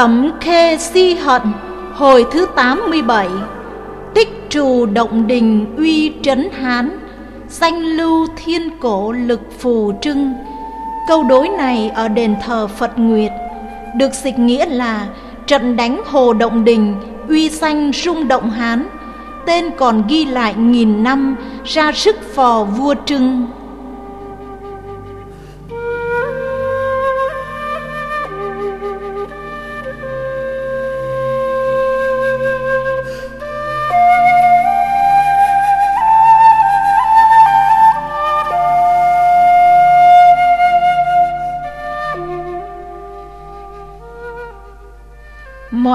Cẩm khê si hận, Hồi thứ 87 Tích trù động đình uy trấn hán Danh lưu thiên cổ lực phù trưng. Câu đối này ở đền thờ Phật Nguyệt, Được dịch nghĩa là Trận đánh Hồ Động Đình, Uy danh rung động Hán, Tên còn ghi lại nghìn năm Ra sức phò vua trưng.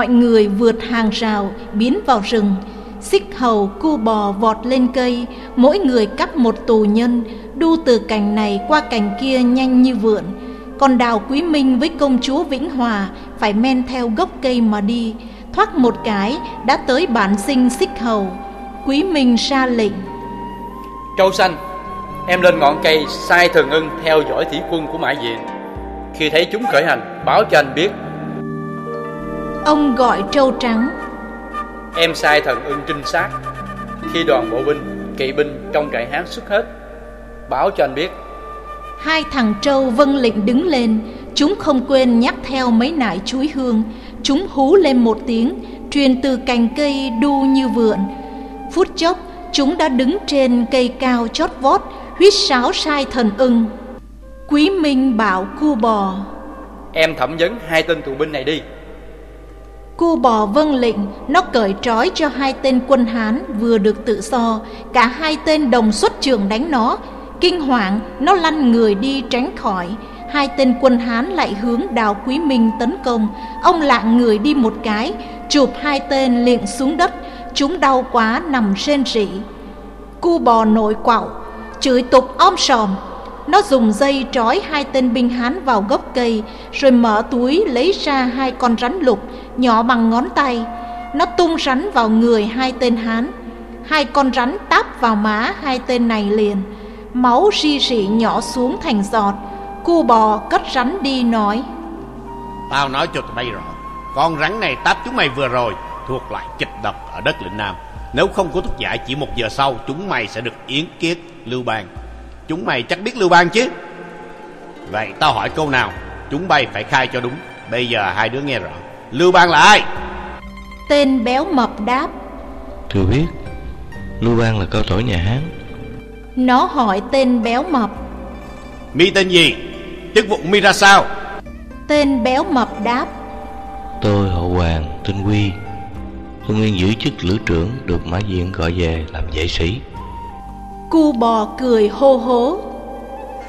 Mọi người vượt hàng rào, biến vào rừng. Xích hầu cu bò vọt lên cây, Mỗi người cắp một tù nhân, Đu từ cành này qua cành kia nhanh như vượn. Còn đào quý minh với công chúa Vĩnh Hòa Phải men theo gốc cây mà đi, Thoát một cái đã tới bản sinh xích hầu. Quý minh ra lệnh. Trâu xanh, Em lên ngọn cây sai thường ưng theo dõi thủy quân của Mã Diện. Khi thấy chúng khởi hành, báo cho anh biết Ông gọi trâu trắng. Em sai thần ưng trinh sát. Khi đoàn bộ binh, kỵ binh trong trại Hán xuất hết Báo cho anh biết. Hai thằng trâu vân lệnh đứng lên. Chúng không quên nhắc theo mấy nải chuối hương. Chúng hú lên một tiếng Truyền từ cành cây đu như vượn. Phút chốc Chúng đã đứng trên cây cao chót vót Huyết sáo sai thần ưng. Quý Minh bảo cu bò. Em thẩm vấn hai tên tù binh này đi Cu bò vâng lệnh, nó cởi trói cho hai tên quân Hán vừa được tự do, cả hai tên đồng xuất trường đánh nó. Kinh hoàng, nó lăn người đi tránh khỏi. Hai tên quân Hán lại hướng đào Quý Minh tấn công. Ông lạng người đi một cái, chụp hai tên liệng xuống đất. Chúng đau quá nằm rên rỉ. Cu bò nổi quạo, chửi tục om sòm, nó dùng dây trói hai tên binh Hán vào gốc cây, Rồi mở túi lấy ra hai con rắn lục, Nhỏ bằng ngón tay. Nó tung rắn vào người hai tên Hán. Hai con rắn táp vào má hai tên này liền. Máu ri rỉ nhỏ xuống thành giọt. Cu bò cất rắn đi nói. Tao nói cho tụi bay rõ, Con rắn này táp chúng mày vừa rồi, Thuộc loại kịch độc ở đất lĩnh Nam. Nếu không có thuốc giải chỉ một giờ sau, Chúng mày sẽ được yến kiết, lưu bang. Chúng mày chắc biết Lưu Bang chứ? Vậy tao hỏi câu nào Chúng bay phải khai cho đúng. Bây giờ hai đứa nghe rõ. Lưu Bang là ai? Tên béo mập đáp. Thưa biết Lưu Bang là cao tổ nhà Hán. Nó hỏi tên béo mập. Mi tên gì? Chức vụ mi ra sao? Tên béo mập đáp. Tôi họ Hoàng tên Quy. Tôi nguyên giữ chức lữ trưởng Được Mã Diện gọi về làm vệ sĩ Cu bò cười hô hố.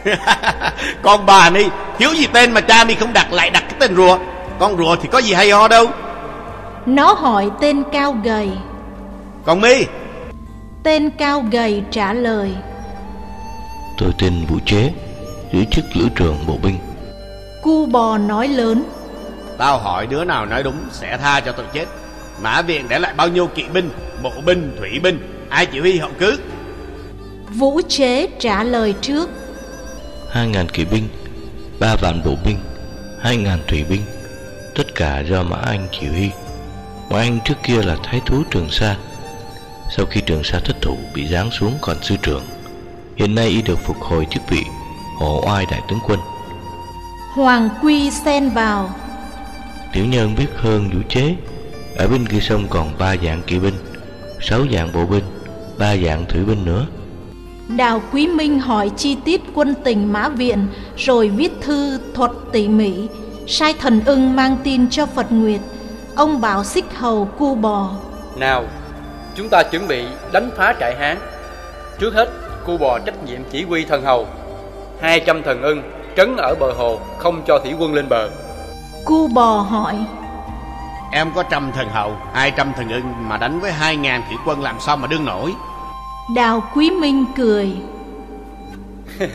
Con bà ni Thiếu gì tên mà cha mi không đặt lại đặt cái tên rùa? Con rùa thì có gì hay ho đâu. Nó hỏi tên cao gầy. Còn mi Tên cao gầy trả lời. Tôi tên Vũ Chế Giữ chức lữ trường bộ binh. Cu bò nói lớn. Tao hỏi đứa nào nói đúng Sẽ tha cho tôi chết. Mã viện để lại bao nhiêu kỵ binh Bộ binh, thủy binh Ai chỉ huy hậu cứ Vũ chế trả lời trước. Hai ngàn kỵ binh Ba vạn bộ binh Hai ngàn thủy binh Tất cả do Mã Anh chỉ huy. Mã Anh trước kia là thái thú Trường Sa. Sau khi Trường Sa thất thủ Bị giáng xuống còn sư trưởng. Hiện nay y được phục hồi chức vị Hộ oai đại tướng quân. Hoàng Quy xen vào. Tiểu nhân biết hơn vũ chế Ở bên kia sông còn ba dạng kỵ binh Sáu dạng bộ binh Ba dạng thủy binh nữa Đào Quý Minh hỏi chi tiết quân tình Mã Viện rồi viết thư thuật tỉ mỉ, sai thần ưng mang tin cho Phật Nguyệt. Ông bảo xích hầu cu bò. Nào, chúng ta chuẩn bị đánh phá trại Hán. Trước hết, cu bò trách nhiệm chỉ huy thần hầu. 200 thần ưng trấn ở bờ hồ không cho thủy quân lên bờ. Cu bò hỏi. Em có trăm thần hầu, 200 thần ưng mà đánh với 2.000 thủy quân làm sao mà đương nổi. Đào Quý Minh cười.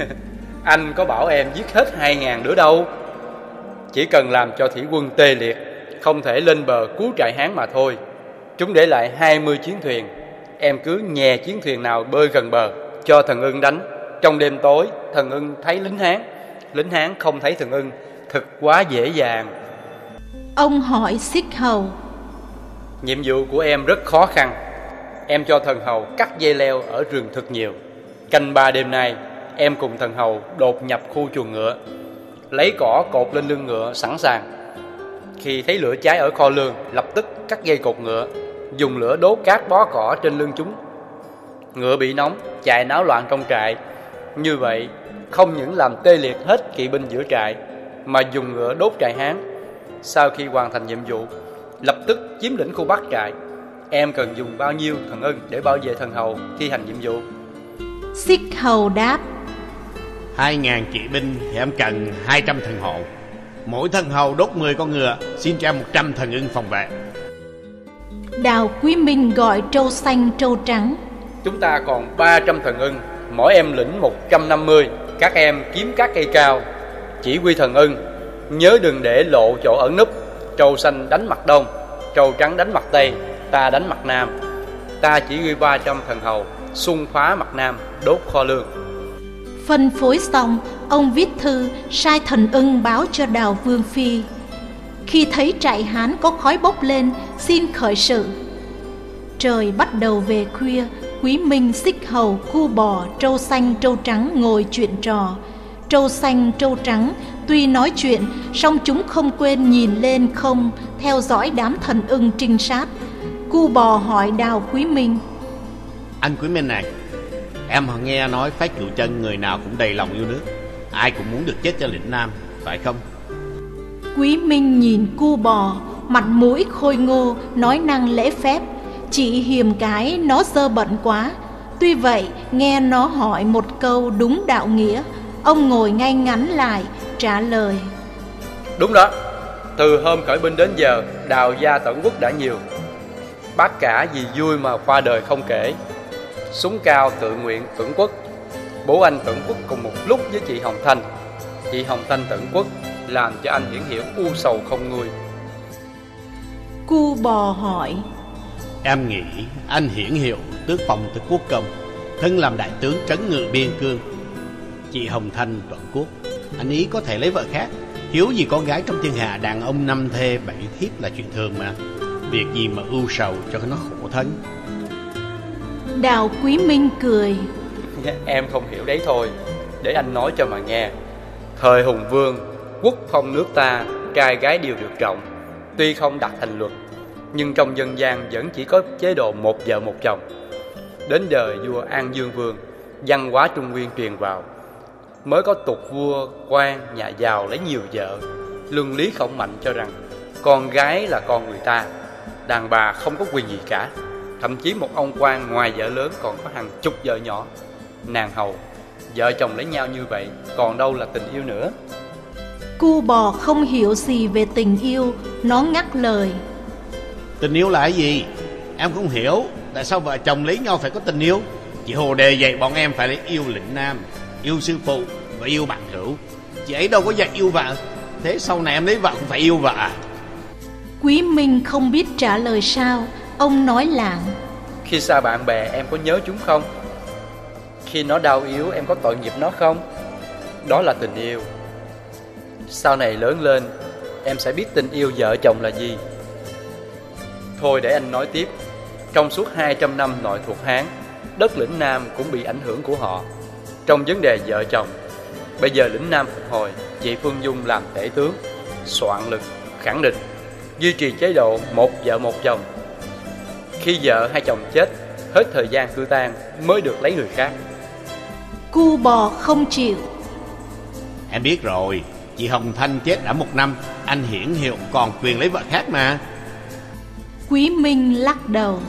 Anh có bảo em giết hết hai ngàn nữa đâu. Chỉ cần làm cho thủy quân tê liệt Không thể lên bờ cứu trại Hán mà thôi. Chúng để lại 20 chiến thuyền. Em cứ nhè chiến thuyền nào bơi gần bờ Cho thần ưng đánh. Trong đêm tối thần ưng thấy lính Hán. Lính Hán không thấy thần ưng Thật quá dễ dàng. Ông hỏi xích hầu. Nhiệm vụ của em rất khó khăn Em cho thần hầu cắt dây leo ở rừng thật nhiều. Canh ba đêm nay, Em cùng thần hầu đột nhập khu chuồng ngựa, Lấy cỏ cột lên lưng ngựa sẵn sàng. Khi thấy lửa cháy ở kho lương, Lập tức cắt dây cột ngựa, Dùng lửa đốt cát bó cỏ trên lưng chúng. Ngựa bị nóng, Chạy náo loạn trong trại. Như vậy, không những làm tê liệt hết kỵ binh giữa trại, Mà dùng ngựa đốt trại Hán. Sau khi hoàn thành nhiệm vụ, Lập tức chiếm lĩnh khu bắc trại. Em cần dùng bao nhiêu thần ưng để bảo vệ thần hầu thi hành nhiệm vụ? Xích hầu đáp. Hai ngàn kỵ binh thì em cần hai trăm thần hộ. Mỗi thần hầu đốt 10 con ngựa Xin cho em 100 thần ưng phòng vệ. Đào Quý Minh gọi trâu xanh trâu trắng. Chúng ta còn 300 thần ưng Mỗi em lĩnh 150 Các em kiếm các cây cao. Chỉ huy thần ưng Nhớ đừng để lộ chỗ ẩn núp. Trâu xanh đánh mặt đông Trâu trắng đánh mặt tây Ta đánh mặt nam. Ta chỉ huy 300 thần hầu Xung phá mặt nam Đốt kho lương. Phân phối xong Ông viết thư sai thần ưng báo cho Đào Vương Phi. Khi thấy trại Hán có khói bốc lên Xin khởi sự. Trời bắt đầu về khuya Quý Minh xích hầu, cua bò, trâu xanh, trâu trắng ngồi chuyện trò. Trâu xanh, trâu trắng Tuy nói chuyện, song chúng không quên nhìn lên không Theo dõi đám thần ưng trinh sát. Cu bò hỏi Đào Quý Minh. Anh Quý Minh này Em nghe nói phái cựu chân người nào cũng đầy lòng yêu nước. Ai cũng muốn được chết cho lĩnh Nam Phải không? Quý Minh nhìn cu bò Mặt mũi khôi ngô Nói năng lễ phép. Chỉ hiềm cái nó dơ bẩn quá. Tuy vậy nghe nó hỏi một câu đúng đạo nghĩa. Ông ngồi ngay ngắn lại trả lời. Đúng đó Từ hôm khởi binh đến giờ Đào gia tận quốc đã nhiều Bác cả vì vui mà qua đời không kể. Súng cao tự nguyện tận quốc Bố anh tận quốc cùng một lúc với chị Hồng Thanh. Chị Hồng Thanh tận quốc Làm cho anh hiển hiểu u sầu không nguôi Cu bò hỏi Em nghĩ anh hiển hiệu tước phòng tước quốc công Thân làm đại tướng trấn ngự biên cương. Chị Hồng Thanh toàn quốc Anh ý có thể lấy vợ khác. Hiếu gì con gái trong thiên hạ đàn ông năm thê bảy thiếp là chuyện thường mà Việc gì mà ưu sầu cho nó khổ thân Đào Quý Minh cười. Em không hiểu đấy thôi. Để anh nói cho mà nghe. Thời Hùng Vương Quốc phong nước ta Trai gái đều được trọng. Tuy không đặt thành luật Nhưng trong dân gian vẫn chỉ có chế độ một vợ một chồng. Đến đời vua An Dương Vương Văn hóa Trung Nguyên truyền vào. Mới có tục vua, quan, nhà giàu lấy nhiều vợ. Luân lý khổng mạnh cho rằng Con gái là con người ta Đàn bà không có quyền gì cả. Thậm chí một ông quan ngoài vợ lớn còn có hàng chục vợ nhỏ. Nàng hầu Vợ chồng lấy nhau như vậy Còn đâu là tình yêu nữa. Cu bò không hiểu gì về tình yêu Nó ngắt lời. Tình yêu là cái gì? Em không hiểu Tại sao vợ chồng lấy nhau phải có tình yêu? Chị Hồ đề dạy bọn em phải lấy yêu lĩnh nam Yêu sư phụ và yêu bạn hữu. Chị ấy đâu có dạy yêu vợ Thế sau này em lấy vợ cũng phải yêu vợ à Quý Minh không biết trả lời sao Ông nói lạng. Khi xa bạn bè em có nhớ chúng không? Khi nó đau yếu em có tội nghiệp nó không? Đó là tình yêu Sau này lớn lên Em sẽ biết tình yêu vợ chồng là gì Thôi để anh nói tiếp Trong suốt 200 năm nội thuộc Hán Đất lĩnh Nam cũng bị ảnh hưởng của họ Trong vấn đề vợ chồng Bây giờ lĩnh Nam phục hồi Chị Phương Dung làm tể tướng Soạn lực, khẳng định Duy trì chế độ một vợ một chồng. Khi vợ hay chồng chết Hết thời gian cư tang mới được lấy người khác. Cu bò không chịu. Em biết rồi Chị Hồng Thanh chết đã một năm Anh hiển hiệu còn quyền lấy vợ khác mà. Quý Minh lắc đầu.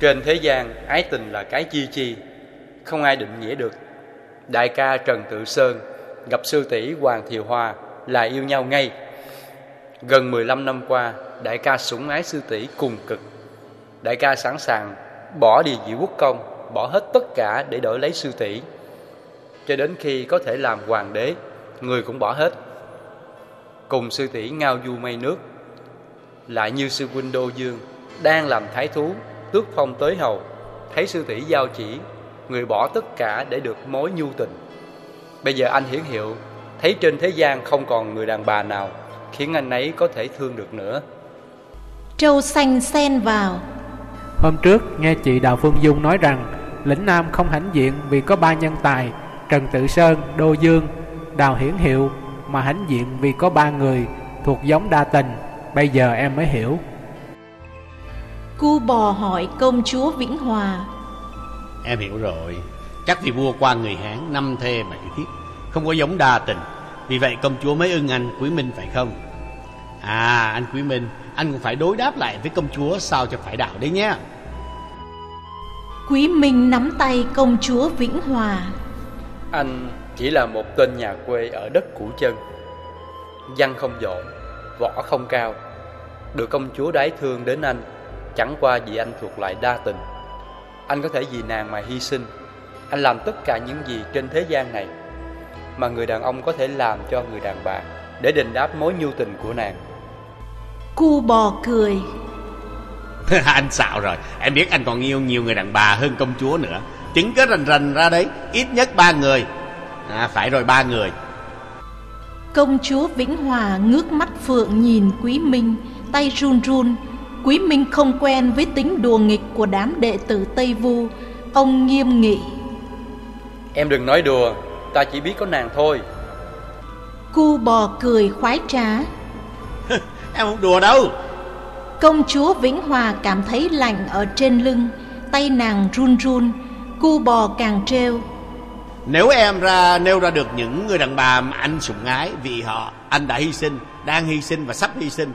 Trên thế gian ái tình là cái chi chi Không ai định nghĩa được. Đại ca Trần Tự Sơn Gặp sư tỷ Hoàng Thiều Hoa Là yêu nhau ngay Gần 15 năm qua, Đại ca sủng ái sư tỷ cùng cực. Đại ca sẵn sàng bỏ đi vị quốc công, Bỏ hết tất cả để đổi lấy sư tỷ. Cho đến khi có thể làm hoàng đế, Người cũng bỏ hết. Cùng sư tỷ ngao du mây nước. Lại như sư huynh Đô Dương, Đang làm thái thú, Tước phong tới hầu. Thấy sư tỷ giao chỉ, Người bỏ tất cả để được mối nhu tình. Bây giờ anh hiển hiệu, Thấy trên thế gian không còn người đàn bà nào khiến anh ấy có thể thương được nữa. Trâu xanh xen vào. Hôm trước nghe chị Đào Phương Dung nói rằng lĩnh Nam không hãnh diện vì có ba nhân tài Trần Tự Sơn, Đô Dương, Đào Hiển Hiệu mà hãnh diện vì có ba người thuộc giống đa tình. Bây giờ em mới hiểu. Cu bò hỏi công chúa Vĩnh Hòa. Em hiểu rồi. Chắc vì vua qua người Hán năm thê bảy thiếp, không có giống đa tình. Vì vậy công chúa mới ưng anh Quý Minh phải không? À anh Quý Minh, anh cũng phải đối đáp lại với công chúa sao cho phải đạo đấy nhé. Quý Minh nắm tay công chúa Vĩnh Hòa. Anh chỉ là một tên nhà quê ở đất củ chân. Văn không giỏi, võ không cao. Được công chúa đái thương đến anh, chẳng qua vì anh thuộc lại đa tình. Anh có thể vì nàng mà hy sinh. Anh làm tất cả những gì trên thế gian này mà người đàn ông có thể làm cho người đàn bà để đền đáp mối nhu tình của nàng. Cu bò cười. anh xạo rồi. Em biết anh còn yêu nhiều người đàn bà hơn công chúa nữa. Chứng cứ rành rành ra đấy Ít nhất ba người. À phải rồi ba người. Công chúa Vĩnh Hòa ngước mắt phượng nhìn Quý Minh Tay run run. Quý Minh không quen với tính đùa nghịch của đám đệ tử Tây Vu. Ông nghiêm nghị. Em đừng nói đùa Ta chỉ biết có nàng thôi. Cu bò cười khoái trá. Em không đùa đâu. Công chúa Vĩnh Hòa cảm thấy lạnh ở trên lưng Tay nàng run run Cu bò càng trêu. Nếu em ra nêu ra được những người đàn bà mà anh sủng ái Vì họ anh đã hy sinh Đang hy sinh và sắp hy sinh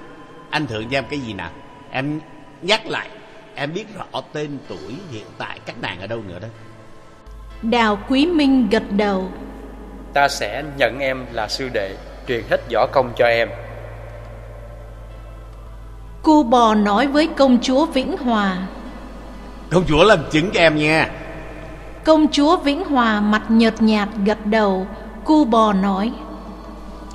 Anh thưởng cho em cái gì nào? Em nhắc lại Em biết rõ tên tuổi hiện tại các nàng ở đâu nữa đó. Đào Quý Minh gật đầu Ta sẽ nhận em là sư đệ Truyền hết võ công cho em. Cu bò nói với công chúa Vĩnh Hòa Công chúa làm chứng cho em nha. Công chúa Vĩnh Hòa mặt nhợt nhạt gật đầu. Cu bò nói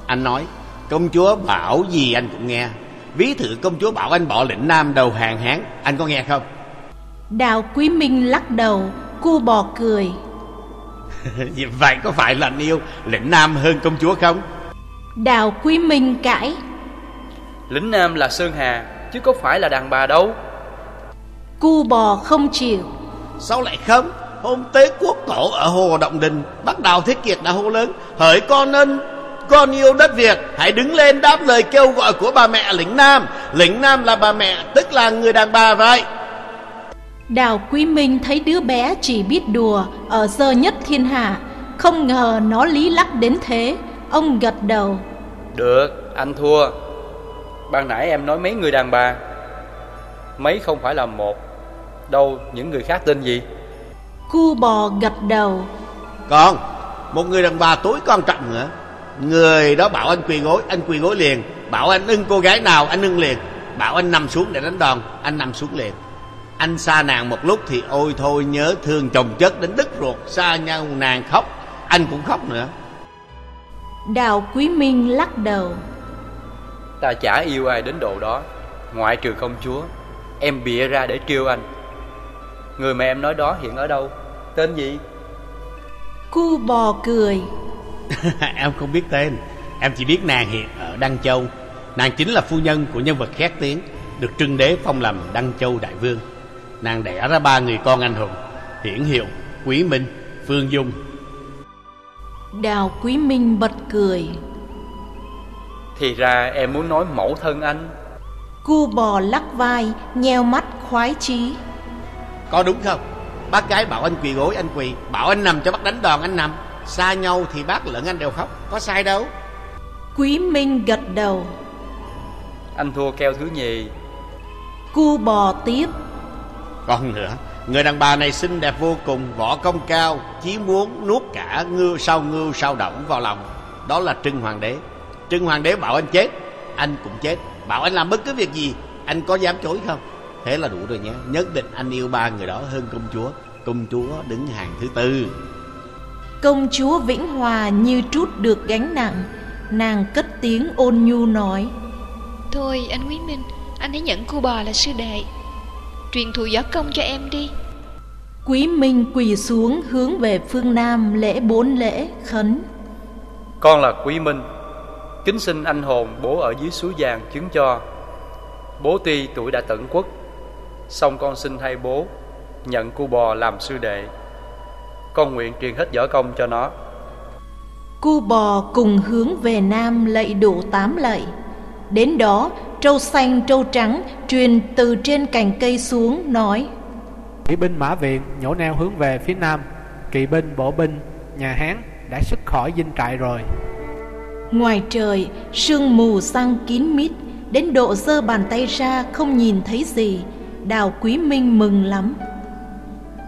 Anh nói Công chúa bảo gì anh cũng nghe. Ví thử công chúa bảo anh bỏ lĩnh Nam đầu hàng Hán Anh có nghe không? Đào Quý Minh lắc đầu. Cu bò cười Vậy có phải là anh yêu lĩnh Nam hơn công chúa không? Đào Quý Minh cãi. Lính Nam là Sơn Hà Chứ có phải là đàn bà đâu. Cu bò không chịu. Sao lại không? Hôm tế quốc tổ ở Hồ Động Đình Bắt đầu Thế Kiệt đã hô lớn Hỡi con ân con yêu đất Việt Hãy đứng lên đáp lời kêu gọi của bà mẹ lĩnh Nam. Lĩnh Nam là bà mẹ Tức là người đàn bà vậy Đào Quý Minh thấy đứa bé chỉ biết đùa Ở giờ nhất thiên hạ Không ngờ nó lý lắc đến thế. Ông gật đầu. Được anh thua. Ban nãy em nói mấy người đàn bà. Mấy không phải là một Đâu những người khác tên gì? Cu bò gật đầu. Còn Một người đàn bà tối quan trọng nữa Người đó bảo anh quỳ gối Anh quỳ gối liền. Bảo anh ưng cô gái nào anh ưng liền. Bảo anh nằm xuống để đánh đòn Anh nằm xuống liền Anh xa nàng một lúc thì ôi thôi nhớ thương chồng chất đến đứt ruột Xa nhau nàng khóc Anh cũng khóc nữa. Đào Quý Minh lắc đầu. Ta chả yêu ai đến độ đó Ngoại trừ công chúa. Em bịa ra để trêu anh. Người mà em nói đó hiện ở đâu? Tên gì? Cu bò cười. Em không biết tên Em chỉ biết nàng hiện ở Đăng Châu. Nàng chính là phu nhân của nhân vật khét tiếng Được trưng đế phong làm Đăng Châu Đại Vương Nàng đẻ ra ba người con anh hùng Hiển Hiệu, Quý Minh, Phương Dung. Đào Quý Minh bật cười. Thì ra em muốn nói mẫu thân anh. Cu bò lắc vai Nheo mắt khoái chí. Có đúng không? Bác gái bảo anh quỳ gối anh quỳ Bảo anh nằm cho bác đánh đòn anh nằm. Xa nhau thì bác lẫn anh đều khóc Có sai đâu. Quý Minh gật đầu. Anh thua keo thứ nhì. Cu bò tiếp Còn nữa Người đàn bà này xinh đẹp vô cùng Võ công cao Chí muốn nuốt cả ngưu sau ngưu sau động vào lòng. Đó là Trưng Hoàng đế. Trưng Hoàng đế bảo anh chết Anh cũng chết. Bảo anh làm bất cứ việc gì Anh có dám chối không? Thế là đủ rồi nhé. Nhất định anh yêu ba người đó hơn công chúa. Công chúa đứng hàng thứ tư. Công chúa Vĩnh Hòa như trút được gánh nặng. Nàng cất tiếng ôn nhu nói Thôi anh Quý Minh Anh hãy nhận cô bò là sư đệ Truyền thụ võ công cho em đi. Quý Minh quỳ xuống hướng về phương Nam lễ bốn lễ khấn. Con là Quý Minh Kính xin anh hồn bố ở dưới suối vàng chứng cho. Bố tuy tuổi đã tận quốc song con xin thay bố Nhận cu bò làm sư đệ. Con nguyện truyền hết võ công cho nó. Cu bò cùng hướng về nam lạy đủ tám lạy. Đến đó trâu xanh trâu trắng truyền từ trên cành cây xuống nói. Kỵ binh mã viện nhổ neo hướng về phía nam. Kỵ binh bộ binh nhà Hán đã xuất khỏi dinh trại rồi. Ngoài trời sương mù sang kín mít. Đến độ giơ bàn tay ra không nhìn thấy gì. Đào Quý Minh mừng lắm.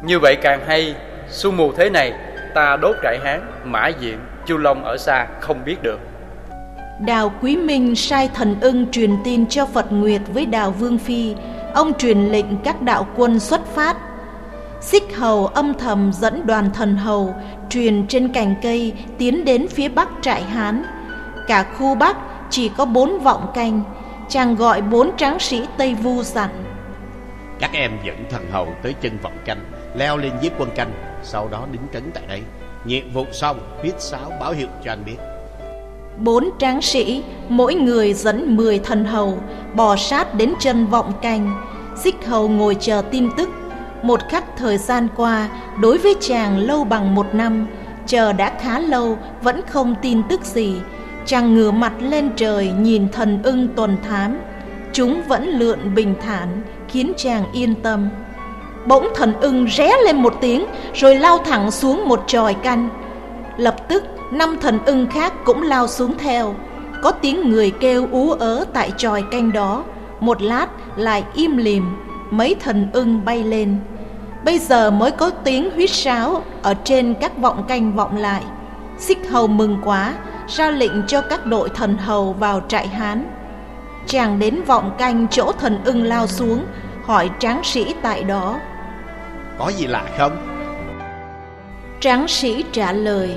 Như vậy càng hay. Sương mù thế này Ta đốt trại Hán Mã diện Chu Long ở xa không biết được Đào Quý Minh sai thần ưng truyền tin cho Phật Nguyệt với Đào Vương Phi Ông truyền lệnh các đạo quân xuất phát Xích hầu âm thầm dẫn đoàn thần hầu truyền trên cành cây tiến đến phía bắc trại Hán. Cả khu bắc chỉ có bốn vọng canh, chàng gọi bốn tráng sĩ Tây Vu dặn. Các em dẫn thần hầu tới chân vọng canh, leo lên giết quân canh, sau đó đứng trấn tại đây. Nhiệm vụ xong, huyết sáo báo hiệu cho anh biết. Bốn tráng sĩ, mỗi người dẫn mười thần hầu, bò sát đến chân vọng canh. Xích hầu ngồi chờ tin tức một khắc thời gian qua, đối với chàng lâu bằng một năm, chờ đã khá lâu vẫn không tin tức gì. Chàng ngửa mặt lên trời nhìn thần ưng tuần thám. Chúng vẫn lượn bình thản, khiến chàng yên tâm. Bỗng thần ưng ré lên một tiếng, rồi lao thẳng xuống một tròi canh. Lập tức, năm thần ưng khác cũng lao xuống theo. Có tiếng người kêu ú ớ tại tròi canh đó. Một lát lại im lìm, mấy thần ưng bay lên. Bây giờ mới có tiếng huýt sáo Ở trên các vọng canh vọng lại Xích hầu mừng quá Ra lệnh cho các đội thần hầu vào trại Hán Chàng đến vọng canh chỗ thần ưng lao xuống Hỏi tráng sĩ tại đó Có gì lạ không? Tráng sĩ trả lời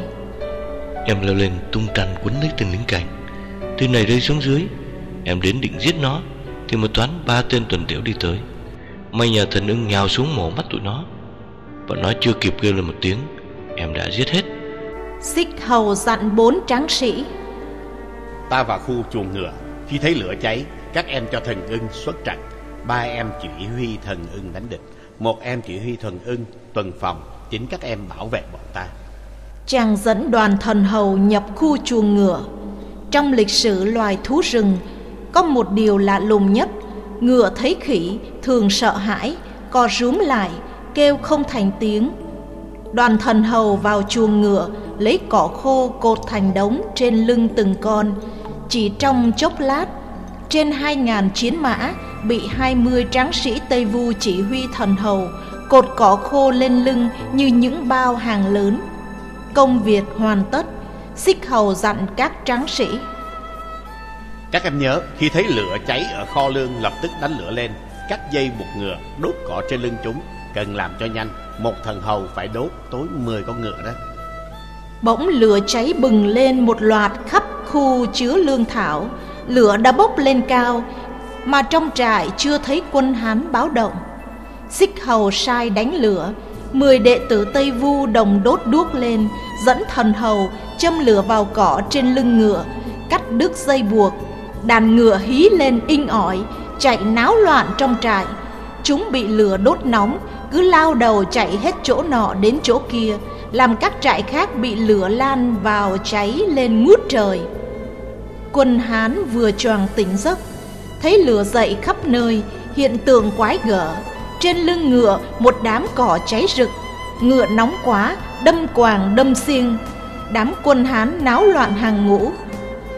Em leo lên tung tranh quấn lấy từng lính canh Tên này rơi xuống dưới Em đến định giết nó Thì một toán ba tên tuần tiểu đi tới. May nhờ thần ưng nhào xuống mổ mắt tụi nó. Bọn nó chưa kịp kêu lên một tiếng Em đã giết hết. Xích hầu dặn bốn tráng sĩ. Ta vào khu chuồng ngựa Khi thấy lửa cháy Các em cho thần ưng xuất trận Ba em chỉ huy thần ưng đánh địch. Một em chỉ huy thần ưng tuần phòng Chính các em bảo vệ bọn ta Chàng dẫn đoàn thần hầu nhập khu chuồng ngựa Trong lịch sử loài thú rừng Có một điều lạ lùng nhất Ngựa thấy khỉ thường sợ hãi, co rúm lại, kêu không thành tiếng. Đoàn thần hầu vào chuồng ngựa, lấy cỏ khô cột thành đống trên lưng từng con. Chỉ trong chốc lát, trên hai ngàn chiến mã bị hai mươi tráng sĩ Tây Vu chỉ huy thần hầu cột cỏ khô lên lưng như những bao hàng lớn. Công việc hoàn tất, xích hầu dặn các tráng sĩ. Các em nhớ, khi thấy lửa cháy ở kho lương lập tức đánh lửa lên, cắt dây buộc ngựa, đốt cỏ trên lưng chúng. Cần làm cho nhanh, một thần hầu phải đốt tối 10 con ngựa đó. Bỗng lửa cháy bừng lên một loạt khắp khu chứa lương thảo. Lửa đã bốc lên cao, mà trong trại chưa thấy quân Hán báo động. Xích hầu sai đánh lửa, mười đệ tử Tây Vu đồng đốt đuốc lên, dẫn thần hầu châm lửa vào cỏ trên lưng ngựa, cắt đứt dây buộc. Đàn ngựa hí lên inh ỏi, chạy náo loạn trong trại. Chúng bị lửa đốt nóng, cứ lao đầu chạy hết chỗ nọ đến chỗ kia, làm các trại khác bị lửa lan vào cháy lên ngút trời. Quân Hán vừa choàng tỉnh giấc, thấy lửa dậy khắp nơi, hiện tượng quái gở. Trên lưng ngựa một đám cỏ cháy rực, ngựa nóng quá, đâm quàng đâm xiêng. Đám quân Hán náo loạn hàng ngũ.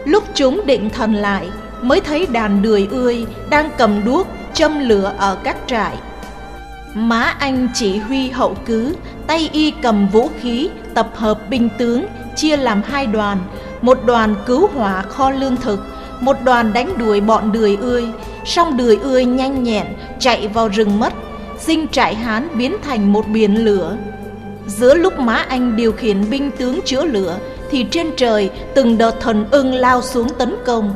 Lúc chúng định thần lại, mới thấy đàn đười ươi đang cầm đuốc châm lửa ở các trại. Má Anh chỉ huy hậu cứ, tay y cầm vũ khí, tập hợp binh tướng, chia làm hai đoàn, một đoàn cứu hỏa kho lương thực, một đoàn đánh đuổi bọn đười ươi, song đười ươi nhanh nhẹn chạy vào rừng mất, dinh trại Hán biến thành một biển lửa. Giữa lúc má Anh điều khiển binh tướng chữa lửa, thì trên trời từng đợt thần ưng lao xuống tấn công.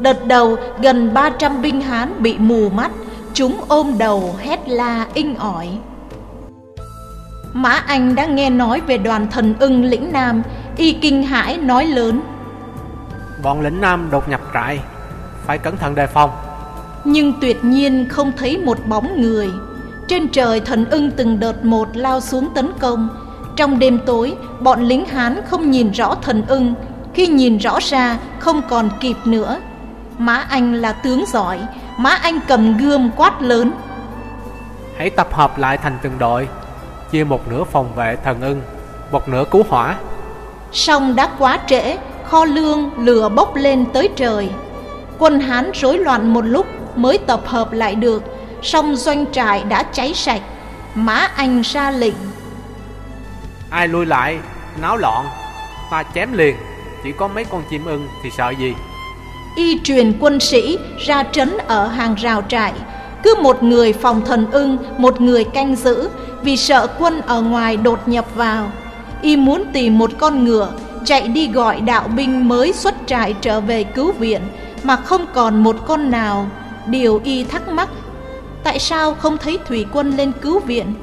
Đợt đầu gần 300 binh Hán bị mù mắt, chúng ôm đầu hét la inh ỏi. Mã Anh đã nghe nói về đoàn thần ưng lĩnh Nam, y kinh hãi nói lớn. Bọn lính nam đột nhập trại Phải cẩn thận đề phòng Nhưng tuyệt nhiên không thấy một bóng người Trên trời thần ưng từng đợt một lao xuống tấn công. Trong đêm tối bọn lính Hán không nhìn rõ thần ưng Khi nhìn rõ ra không còn kịp nữa. Mã Anh là tướng giỏi Mã Anh cầm gươm quát lớn. Hãy tập hợp lại thành từng đội Chia một nửa phòng vệ thần ưng Một nửa cứu hỏa. Xong đã quá trễ Kho lương lửa bốc lên tới trời. Quân Hán rối loạn một lúc Mới tập hợp lại được Xong doanh trại đã cháy sạch Mã Anh ra lệnh. Ai lui lại Náo loạn Ta chém liền. Chỉ có mấy con chim ưng thì sợ gì? Y truyền quân sĩ ra trấn ở hàng rào trại. Cứ một người phòng thần ưng Một người canh giữ Vì sợ quân ở ngoài đột nhập vào. Y muốn tìm một con ngựa Chạy đi gọi đạo binh mới xuất trại trở về cứu viện Mà không còn một con nào. Điều Y thắc mắc Tại sao không thấy thủy quân lên cứu viện?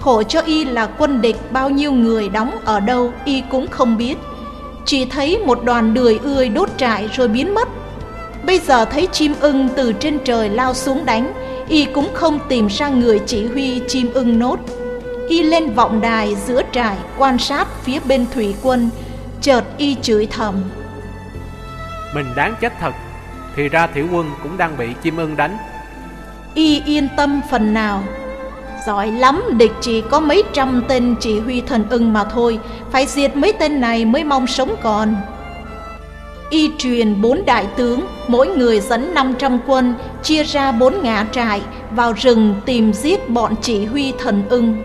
Khổ cho Y là quân địch, bao nhiêu người đóng ở đâu, Y cũng không biết. Chỉ thấy một đoàn đười ươi đốt trại rồi biến mất. Bây giờ thấy chim ưng từ trên trời lao xuống đánh, Y cũng không tìm ra người chỉ huy chim ưng nốt. Y lên vọng đài giữa trại, quan sát phía bên thủy quân, Chợt Y chửi thầm. Mình đáng chết thật, Thì ra thủy quân cũng đang bị chim ưng đánh. Y yên tâm phần nào. Giỏi lắm địch chỉ có mấy trăm tên chỉ huy thần ưng mà thôi. Phải diệt mấy tên này mới mong sống còn. Y truyền bốn đại tướng, mỗi người dẫn 500 quân, chia ra bốn ngã trại, vào rừng tìm giết bọn chỉ huy thần ưng.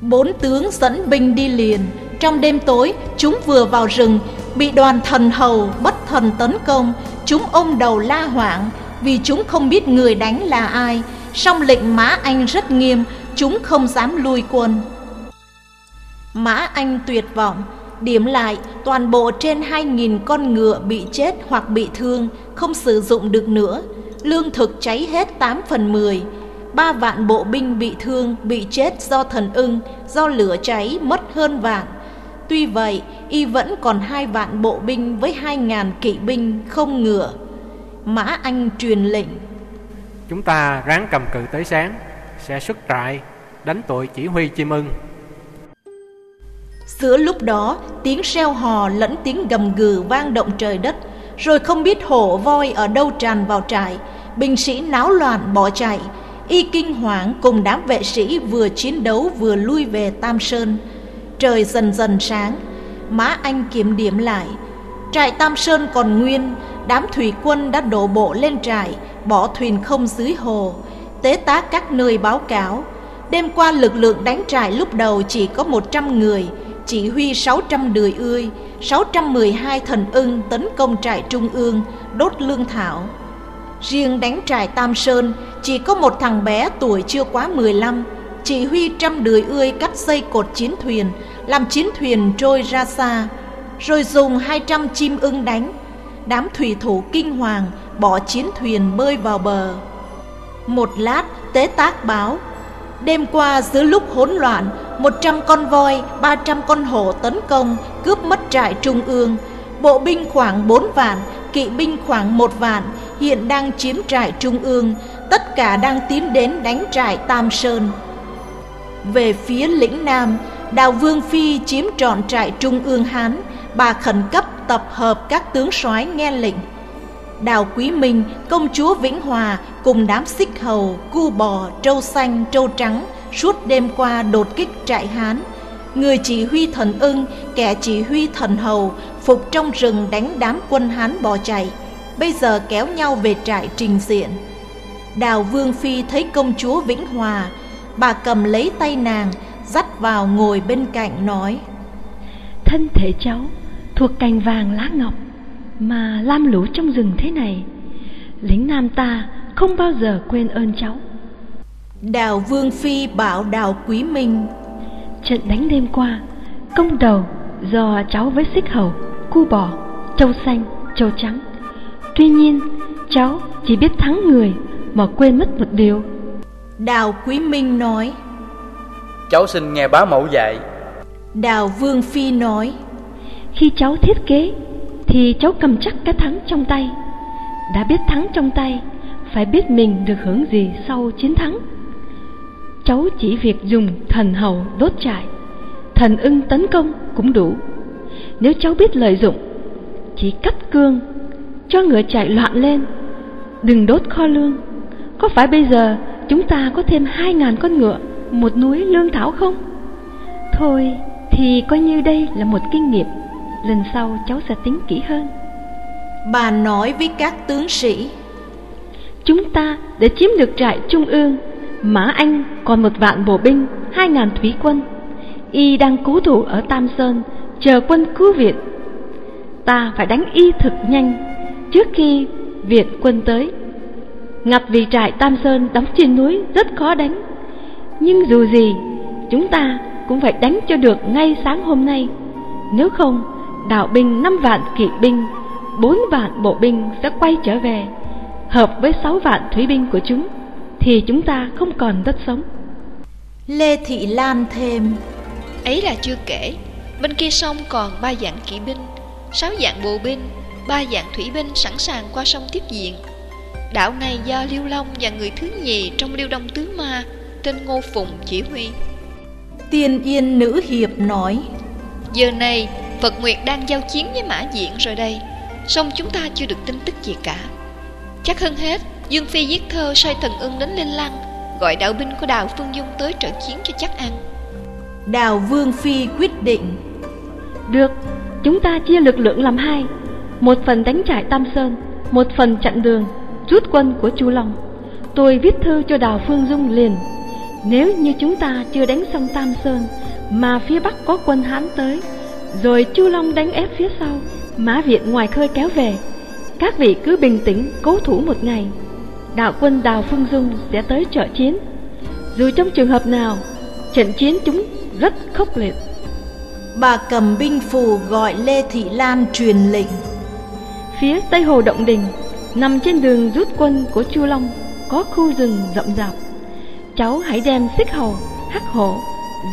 Bốn tướng dẫn binh đi liền, trong đêm tối chúng vừa vào rừng, bị đoàn thần hầu bất thần tấn công, chúng ôm đầu la hoảng, vì chúng không biết người đánh là ai, song lệnh Mã Anh rất nghiêm, chúng không dám lui quân. Mã Anh tuyệt vọng, Điểm lại, toàn bộ trên 2.000 con ngựa bị chết hoặc bị thương, không sử dụng được nữa. Lương thực cháy hết 8 phần 10. Ba vạn bộ binh bị thương, bị chết do thần ưng, do lửa cháy mất hơn vạn. Tuy vậy, y vẫn còn hai vạn bộ binh với 2.000 kỵ binh không ngựa. Mã Anh truyền lệnh. Chúng ta ráng cầm cự tới sáng, sẽ xuất trại, đánh tội chỉ huy chim ưng. Giữa lúc đó, tiếng reo hò lẫn tiếng gầm gừ vang động trời đất, rồi không biết hổ voi ở đâu tràn vào trại, binh sĩ náo loạn bỏ chạy, y kinh hoàng cùng đám vệ sĩ vừa chiến đấu vừa lui về Tam Sơn. Trời dần dần sáng, Mã Anh kiểm điểm lại, trại Tam Sơn còn nguyên, đám thủy quân đã đổ bộ lên trại, bỏ thuyền không dưới hồ, tế tá các nơi báo cáo. Đêm qua lực lượng đánh trại lúc đầu chỉ có 100 người, chỉ huy 600 đười ươi, 612 thần ưng tấn công trại Trung ương, đốt lương thảo. Riêng đánh trại Tam Sơn, chỉ có một thằng bé tuổi chưa quá 15, chỉ huy trăm đười ươi cắt dây cột chiến thuyền, làm chiến thuyền trôi ra xa, rồi dùng 200 chim ưng đánh. Đám thủy thủ kinh hoàng bỏ chiến thuyền bơi vào bờ. Một lát, tế tác báo Đêm qua giữa lúc hỗn loạn, 100 con voi, 300 con hổ tấn công, cướp mất trại trung ương. Bộ binh khoảng 4 vạn, kỵ binh khoảng 1 vạn, hiện đang chiếm trại trung ương, tất cả đang tiến đến đánh trại Tam Sơn. Về phía lĩnh Nam, Đào Vương Phi chiếm trọn trại trung ương Hán, bà khẩn cấp tập hợp các tướng soái nghe lệnh. Đào Quý Minh, công chúa Vĩnh Hòa cùng đám xích hầu, cu bò, trâu xanh, trâu trắng suốt đêm qua đột kích trại Hán. Người chỉ huy thần ưng, kẻ chỉ huy thần hầu phục trong rừng đánh đám quân Hán bỏ chạy, bây giờ kéo nhau về trại trình diện. Đào Vương Phi thấy công chúa Vĩnh Hòa, bà cầm lấy tay nàng, dắt vào ngồi bên cạnh nói Thân thể cháu thuộc cành vàng lá ngọc mà lam lũ trong rừng thế này. Lính nam ta không bao giờ quên ơn cháu. Đào vương phi bảo đào quý minh. Trận đánh đêm qua công đầu do cháu với xích hầu cu bò trâu xanh trâu trắng. Tuy nhiên cháu chỉ biết thắng người mà quên mất một điều. Đào quý minh nói. Cháu xin nghe bá mẫu dạy. Đào vương phi nói khi cháu thiết kế, Thì cháu cầm chắc cái thắng trong tay. Đã biết thắng trong tay, Phải biết mình được hưởng gì sau chiến thắng. Cháu chỉ việc dùng thần hầu đốt trại, Thần ưng tấn công cũng đủ. Nếu cháu biết lợi dụng, Chỉ cắt cương, Cho ngựa chạy loạn lên, Đừng đốt kho lương. Có phải bây giờ chúng ta có thêm hai ngàn con ngựa, Một núi lương thảo không? Thôi thì coi như đây là một kinh nghiệm. Lần sau cháu sẽ tính kỹ hơn. Bà nói với các tướng sĩ Chúng ta để chiếm được trại Trung ương. Mã Anh còn một vạn bộ binh Hai ngàn thủy quân. Y đang cố thủ ở Tam Sơn Chờ quân cứu viện. Ta phải đánh y thực nhanh Trước khi viện quân tới. Ngặt vì trại Tam Sơn đóng trên núi rất khó đánh. Nhưng dù gì Chúng ta cũng phải đánh cho được ngay sáng hôm nay. Nếu không đạo binh năm vạn kỵ binh bốn vạn bộ binh sẽ quay trở về Hợp với sáu vạn thủy binh của chúng Thì chúng ta không còn đất sống. Lê Thị Lan thêm. Ấy là chưa kể Bên kia sông còn ba dạng kỵ binh sáu dạng bộ binh ba dạng thủy binh sẵn sàng qua sông tiếp diện. Đảo này do Liêu Long và người thứ nhì trong Liêu Đông Tứ Ma Tên Ngô Phụng chỉ huy. Tiên Yên Nữ Hiệp nói Giờ này Phật Nguyệt đang giao chiến với Mã Diện rồi đây. Song chúng ta chưa được tin tức gì cả. Chắc hơn hết Dương Phi viết thơ sai thần ưng đến Linh Lăng Gọi đạo binh của Đào Phương Dung tới trợ chiến cho chắc ăn. Đào Vương Phi quyết định. Được, chúng ta chia lực lượng làm hai. Một phần đánh trại Tam Sơn Một phần chặn đường Rút quân của Chu Long. Tôi viết thư cho Đào Phương Dung liền. Nếu như chúng ta chưa đánh xong Tam Sơn Mà phía Bắc có quân Hán tới Rồi Chu Long đánh ép phía sau Mã Việt ngoài khơi kéo về. Các vị cứ bình tĩnh cố thủ một ngày. Đạo quân Đào Phương Dung sẽ tới trợ chiến. Dù trong trường hợp nào Trận chiến chúng rất khốc liệt. Bà cầm binh phù gọi Lê Thị Lan truyền lệnh. Phía Tây Hồ Động Đình Nằm trên đường rút quân của Chu Long Có khu rừng rậm rạp. Cháu hãy đem xích hầu, hắc hổ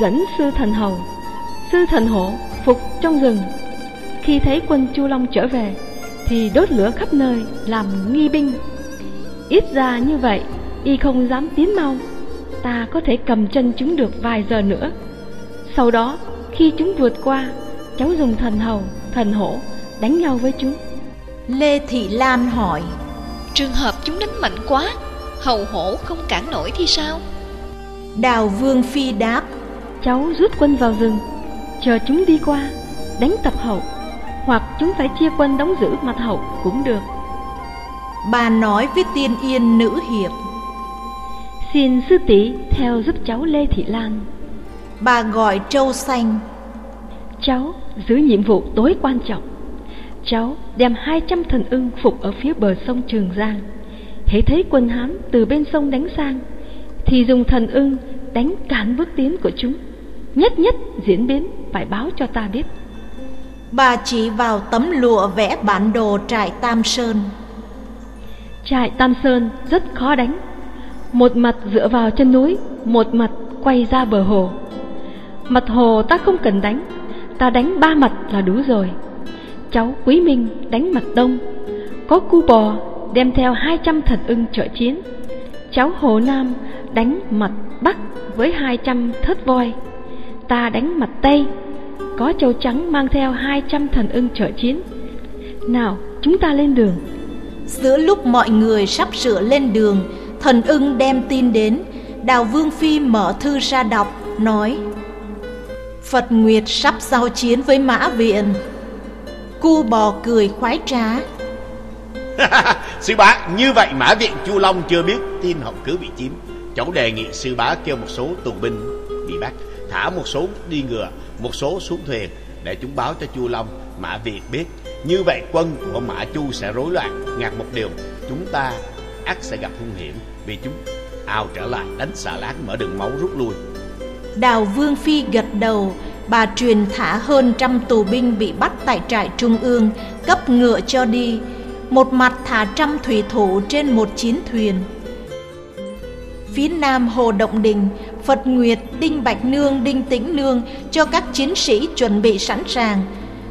Dẫn sư thần hầu. Sư thần hổ phục trong rừng. Khi thấy quân Chu Long trở về Thì đốt lửa khắp nơi làm nghi binh. Ít ra như vậy Y không dám tiến mau. Ta có thể cầm chân chúng được vài giờ nữa. Sau đó khi chúng vượt qua Cháu dùng thần hầu, thần hổ đánh nhau với chúng. Lê Thị Lan hỏi Trường hợp chúng đánh mạnh quá Hầu hổ không cản nổi thì sao? Đào Vương Phi đáp Cháu rút quân vào rừng Chờ chúng đi qua Đánh tập hậu Hoặc chúng phải chia quân đóng giữ mặt hậu cũng được. Bà nói với tiên yên nữ hiệp Xin sư tỷ theo giúp cháu Lê Thị Lan. Bà gọi Châu Xanh Cháu giữ nhiệm vụ tối quan trọng. Cháu đem 200 thần ưng phục ở phía bờ sông Trường Giang. Hãy thấy quân Hán từ bên sông đánh sang Thì dùng thần ưng đánh cản bước tiến của chúng Nhất nhất diễn biến phải báo cho ta biết. Bà chỉ vào tấm lụa vẽ bản đồ trại Tam Sơn. Trại Tam Sơn rất khó đánh. Một mặt dựa vào chân núi Một mặt quay ra bờ hồ. Mặt hồ ta không cần đánh Ta đánh ba mặt là đủ rồi. Cháu Quý Minh đánh mặt đông. Có cu bò đem theo 200 thần ưng trợ chiến. Cháu Hồ Nam đánh mặt bắc với 200 thớt voi. Ta đánh mặt tây Có châu trắng mang theo 200 thần ưng trợ chiến. Nào chúng ta lên đường. Giữa lúc mọi người sắp sửa lên đường Thần ưng đem tin đến. Đào Vương Phi mở thư ra đọc Nói Phật Nguyệt sắp giao chiến với Mã Viện. Cu bò cười khoái trá. Sư bá như vậy mã viện chu long chưa biết tin hậu cứ bị chiếm cháu đề nghị sư bá kêu một số tù binh bị bắt thả một số đi ngựa một số xuống thuyền để chúng báo cho chu long, mã việt biết. Như vậy, quân của mã chu sẽ rối loạn ngặt một điều, chúng ta ắt sẽ gặp hung hiểm vì chúng ao trở lại đánh xà lát mở đường máu rút lui. Đào Vương Phi gật đầu, Bà truyền thả hơn trăm tù binh bị bắt tại trại trung ương, Cấp ngựa cho đi. Một mặt thả trăm thủy thủ trên một chiến thuyền. Phía nam Hồ Động Đình Phật Nguyệt, Đinh Bạch Nương, Đinh Tĩnh Nương Cho các chiến sĩ chuẩn bị sẵn sàng.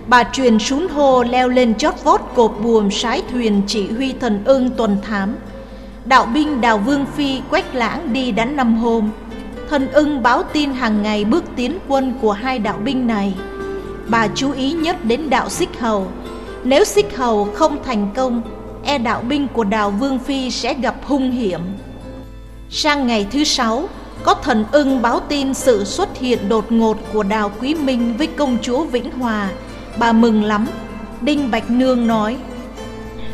Bà truyền xuống hô leo lên chót vót cột buồm sái thuyền chỉ huy thần ưng tuần thám. Đạo binh đào Vương Phi quách lãng đi đã năm hôm. Thần ưng báo tin hàng ngày bước tiến quân của hai đạo binh này. Bà chú ý nhất đến đạo xích hầu. Nếu xích hầu không thành công E đạo binh của đào Vương Phi sẽ gặp hung hiểm. Sang ngày thứ sáu có thần ưng báo tin sự xuất hiện đột ngột của đào Quý Minh với công chúa Vĩnh Hòa. Bà mừng lắm. Đinh Bạch Nương nói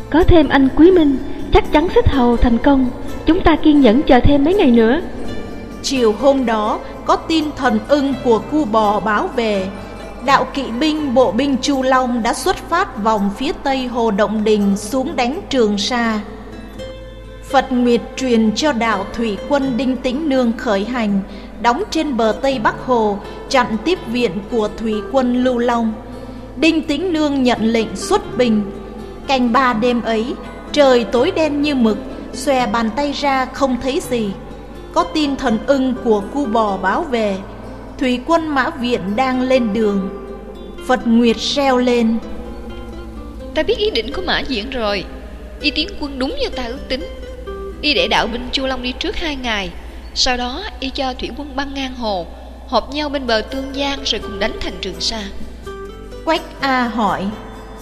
Có thêm anh Quý Minh Chắc chắn xích hầu thành công. Chúng ta kiên nhẫn chờ thêm mấy ngày nữa. Chiều hôm đó có tin thần ưng của cu bò báo về. Đạo kỵ binh bộ binh Chu Long đã xuất phát vòng phía tây Hồ Động Đình xuống đánh Trường Sa Phật Nguyệt truyền cho đạo thủy quân Đinh Tĩnh Nương khởi hành, Đóng trên bờ Tây Bắc Hồ, chặn tiếp viện của thủy quân Lưu Long. Đinh Tĩnh Nương nhận lệnh xuất binh Canh ba đêm ấy, Trời tối đen như mực, Xòe bàn tay ra không thấy gì. Có tin thần ưng của cu bò báo về, Thủy quân mã viện đang lên đường. Phật Nguyệt reo lên. Ta biết ý định của mã diện rồi. Y tiến quân đúng như ta ước tính. Y để đạo binh Chu Long đi trước hai ngày. Sau đó Y cho thủy quân băng ngang hồ Họp nhau bên bờ Tương Giang Rồi cùng đánh thành Trường Sa. Quách A hỏi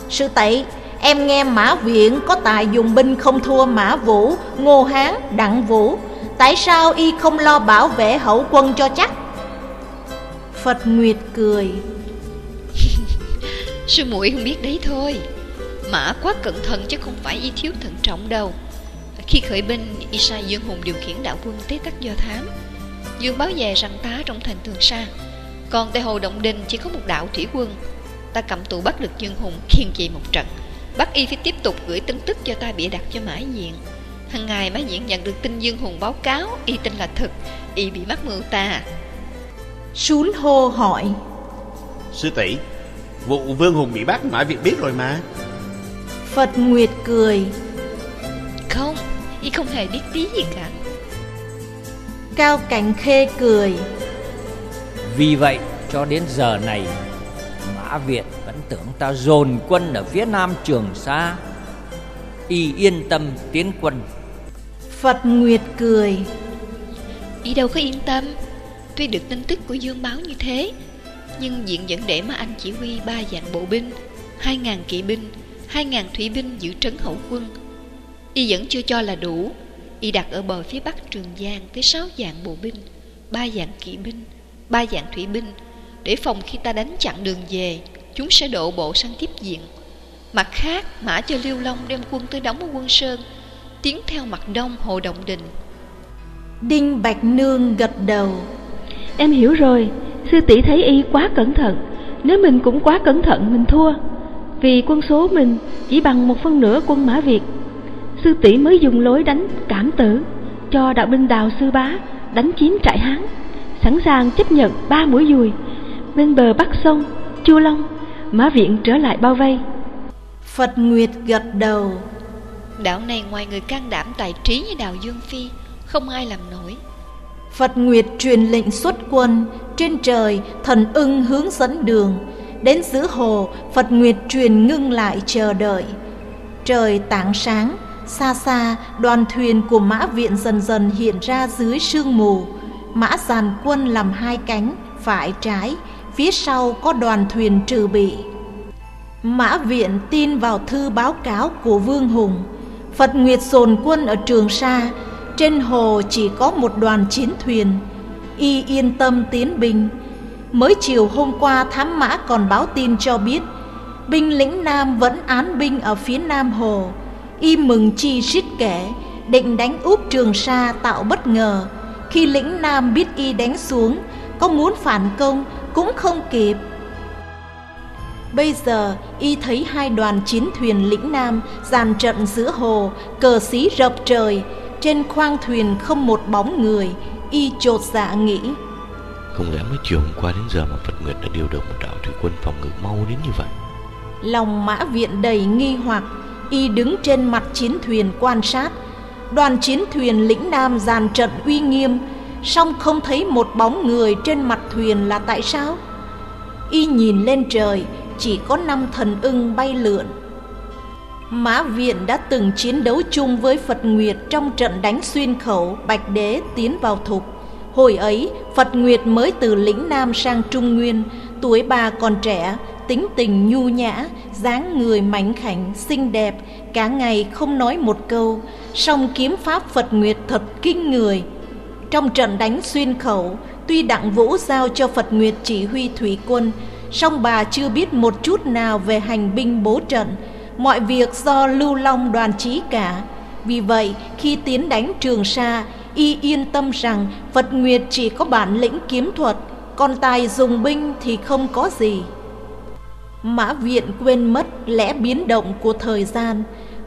Sư tẩy Em nghe Mã Viện có tài dùng binh không thua Mã Vũ, Ngô Hán, Đặng Vũ. Tại sao y không lo bảo vệ hậu quân cho chắc? Phật Nguyệt cười Sư muội không biết đấy thôi. Mã quá cẩn thận chứ không phải y thiếu thận trọng đâu Khi khởi binh, y sai Dương Hùng điều khiển đạo quân tế tắc do thám. Dương báo về rằng tá trong thành tường sa. Còn tại Hồ Động Đình chỉ có một đạo thủy quân. Ta cầm tù bắt được Dương Hùng khiên trị một trận. Bắt y phải tiếp tục gửi tin tức cho ta bịa đặt cho Mã Diện. Hằng ngày Mã Diện nhận được tin Dương Hùng báo cáo Y tin là thực Y bị mắc mưu ta. Sún hô hỏi. Sư tỷ Vụ Vương Hùng bị bắt Mã Việt biết rồi mà. Phật Nguyệt cười Y không hề biết tí gì cả. Cao Cảnh Khê cười. Vì vậy cho đến giờ này Mã Việt vẫn tưởng ta dồn quân ở phía nam Trường Sa. Y yên tâm tiến quân. Phật Nguyệt cười. Y đâu có yên tâm. Tuy được tin tức của Dương báo như thế Nhưng diện dẫn để mà anh chỉ huy ba dạng bộ binh hai ngàn kỵ binh hai ngàn thủy binh giữ trấn hậu quân Y vẫn chưa cho là đủ. Y đặt ở bờ phía bắc Trường Giang tới sáu dạng bộ binh ba dạng kỵ binh ba dạng thủy binh. Để phòng khi ta đánh chặn đường về chúng sẽ đổ bộ sang tiếp diện. Mặt khác mã cho liêu long đem quân tới đóng ở quân sơn tiến theo mặt đông hồ động đình. Đinh Bạch Nương gật đầu. Em hiểu rồi. Sư tỷ thấy y quá cẩn thận. Nếu mình cũng quá cẩn thận mình thua. Vì quân số mình chỉ bằng một phân nửa quân Mã Việt Sư tỷ mới dùng lối đánh cảm tử Cho đạo binh đào sư bá Đánh chiếm trại Hán Sẵn sàng chấp nhận ba mũi dùi. Bên bờ bắc sông Chu Long Mã Viện trở lại bao vây. Phật Nguyệt gật đầu. Đạo này ngoài người can đảm tài trí như đào dương phi không ai làm nổi. Phật Nguyệt truyền lệnh xuất quân Trên trời thần ưng hướng dẫn đường. Đến giữa hồ Phật Nguyệt truyền ngưng lại chờ đợi. Trời tảng sáng Xa xa, đoàn thuyền của mã viện dần dần hiện ra dưới sương mù. Mã giàn quân làm hai cánh, Phải trái, Phía sau có đoàn thuyền trừ bị. Mã viện tin vào thư báo cáo của Vương Hùng. Phật Nguyệt dồn quân ở Trường Sa, Trên hồ chỉ có một đoàn chiến thuyền. Y yên tâm tiến binh. Mới chiều hôm qua, thám mã còn báo tin cho biết, Binh lĩnh Nam vẫn án binh ở phía Nam Hồ. Y mừng chi xít kể Định đánh úp Trường Sa tạo bất ngờ. Khi lĩnh Nam biết Y đánh xuống Có muốn phản công cũng không kịp. Bây giờ y thấy hai đoàn chiến thuyền lĩnh Nam dàn trận giữa hồ, cờ xí rập trời, trên khoang thuyền không một bóng người, y chột dạ nghĩ. Không lẽ mới chiều hôm qua đến giờ mà Phật Nguyệt đã điều động một đạo thủy quân phòng ngự mau đến như vậy? Lòng mã viện đầy nghi hoặc, y đứng trên mặt chiến thuyền quan sát. Đoàn chiến thuyền lĩnh Nam dàn trận uy nghiêm, song không thấy một bóng người trên mặt thuyền là tại sao? Y nhìn lên trời, chỉ có năm thần ưng bay lượn. Mã Viện đã từng chiến đấu chung với Phật Nguyệt trong trận đánh xuyên khẩu Bạch Đế tiến vào thục. Hồi ấy, Phật Nguyệt mới từ lĩnh Nam sang Trung Nguyên, tuổi bà còn trẻ, tính tình nhu nhã, dáng người mảnh khảnh, xinh đẹp, cả ngày không nói một câu, song kiếm pháp Phật Nguyệt thật kinh người. Trong trận đánh xuyên khẩu, tuy Đặng Vũ giao cho Phật Nguyệt chỉ huy thủy quân, song bà chưa biết một chút nào về hành binh bố trận, mọi việc do Lưu Long đoàn trí cả. Vì vậy, khi tiến đánh Trường Sa, y yên tâm rằng Phật Nguyệt chỉ có bản lĩnh kiếm thuật, còn tài dùng binh thì không có gì. Mã Viện quên mất lẽ biến động của thời gian.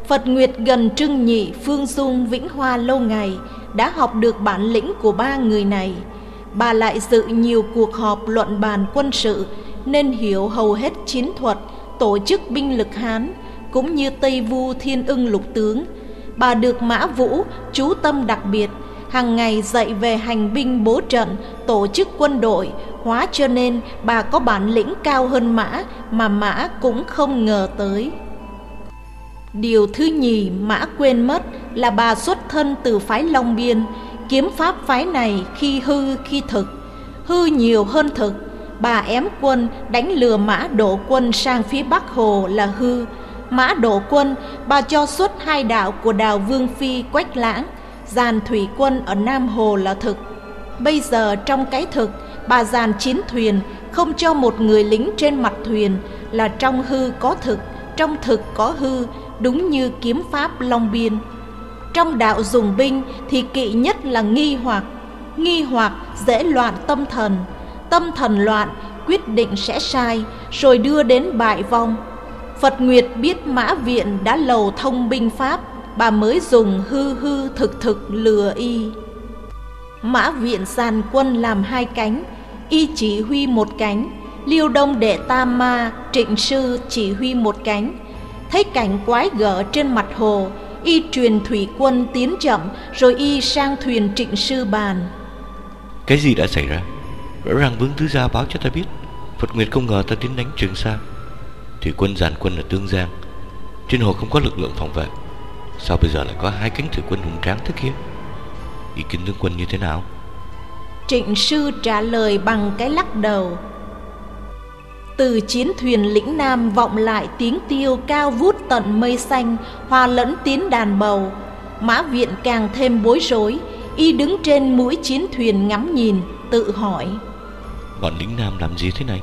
Phật Nguyệt gần Trưng Nhị, Phương Dung, Vĩnh Hoa lâu ngày đã học được bản lĩnh của ba người này. Bà lại dự nhiều cuộc họp luận bàn quân sự nên hiểu hầu hết chiến thuật, tổ chức binh lực Hán, cũng như Tây Vu Thiên ưng lục tướng. Bà được Mã Vũ chú tâm đặc biệt, hàng ngày dạy về hành binh bố trận, tổ chức quân đội, hóa cho nên bà có bản lĩnh cao hơn Mã mà Mã cũng không ngờ tới. Điều thứ nhì Mã quên mất là bà xuất thân từ phái Long Biên, kiếm pháp phái này khi hư khi thực, hư nhiều hơn thực. Bà ém quân đánh lừa Mã đổ quân sang phía Bắc Hồ là hư, Mã đổ quân bà cho xuất hai đạo của đào Vương Phi Quách Lãng, giàn thủy quân ở Nam Hồ là thực. Bây giờ trong cái thực, bà giàn chiến thuyền không cho một người lính trên mặt thuyền là trong hư có thực, trong thực có hư, đúng như kiếm pháp Long Biên. Trong đạo dùng binh thì kỵ nhất là nghi hoặc, nghi hoặc dễ loạn tâm thần, tâm thần loạn quyết định sẽ sai, rồi đưa đến bại vong. Phật Nguyệt biết Mã Viện đã lầu thông binh pháp, bà mới dùng hư hư thực thực lừa y. Mã Viện sàn quân làm hai cánh, y chỉ huy một cánh, Liêu Đông đệ Tam Ma, Trịnh Sư chỉ huy một cánh. Thấy cảnh quái gở trên mặt hồ, y truyền thủy quân tiến chậm, rồi y sang thuyền Trịnh Sư bàn. Cái gì đã xảy ra? Rõ ràng Vương Tứ Gia báo cho ta biết, Phật Nguyệt không ngờ ta tiến đánh Trường Sa. Thủy quân giàn quân ở Tương Giang, trên hồ không có lực lượng phòng vệ. Sao bây giờ lại có hai cánh thủy quân hùng tráng thế kia? Ý kiến tướng quân như thế nào? Trịnh sư trả lời bằng cái lắc đầu Từ chiến thuyền lĩnh Nam vọng lại tiếng tiêu cao vút tận mây xanh Hòa lẫn tiếng đàn bầu Mã viện càng thêm bối rối Y đứng trên mũi chiến thuyền ngắm nhìn Tự hỏi Bọn lĩnh Nam làm gì thế này?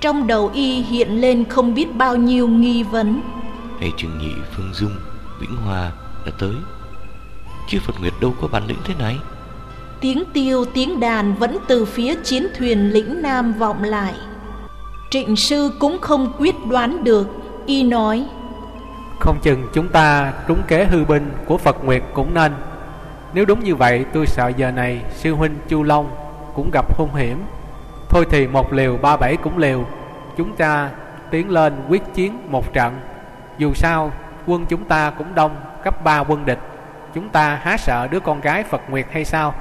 Trong đầu y hiện lên không biết bao nhiêu nghi vấn Hay Trừng Nhị, Phương Dung, Vĩnh Hoa đã tới. Chứ Phật Nguyệt đâu có bản lĩnh thế này? Tiếng tiêu tiếng đàn vẫn từ phía chiến thuyền lĩnh Nam vọng lại. Trịnh sư cũng không quyết đoán được Y nói Không chừng chúng ta trúng kế hư binh của Phật Nguyệt cũng nên. Nếu đúng như vậy tôi sợ giờ này sư huynh Chu Long cũng gặp hung hiểm. Thôi thì một liều ba bảy cũng liều. Chúng ta tiến lên quyết chiến một trận Dù sao quân chúng ta cũng đông cấp ba quân địch. Chúng ta há sợ đứa con gái Phật Nguyệt hay sao?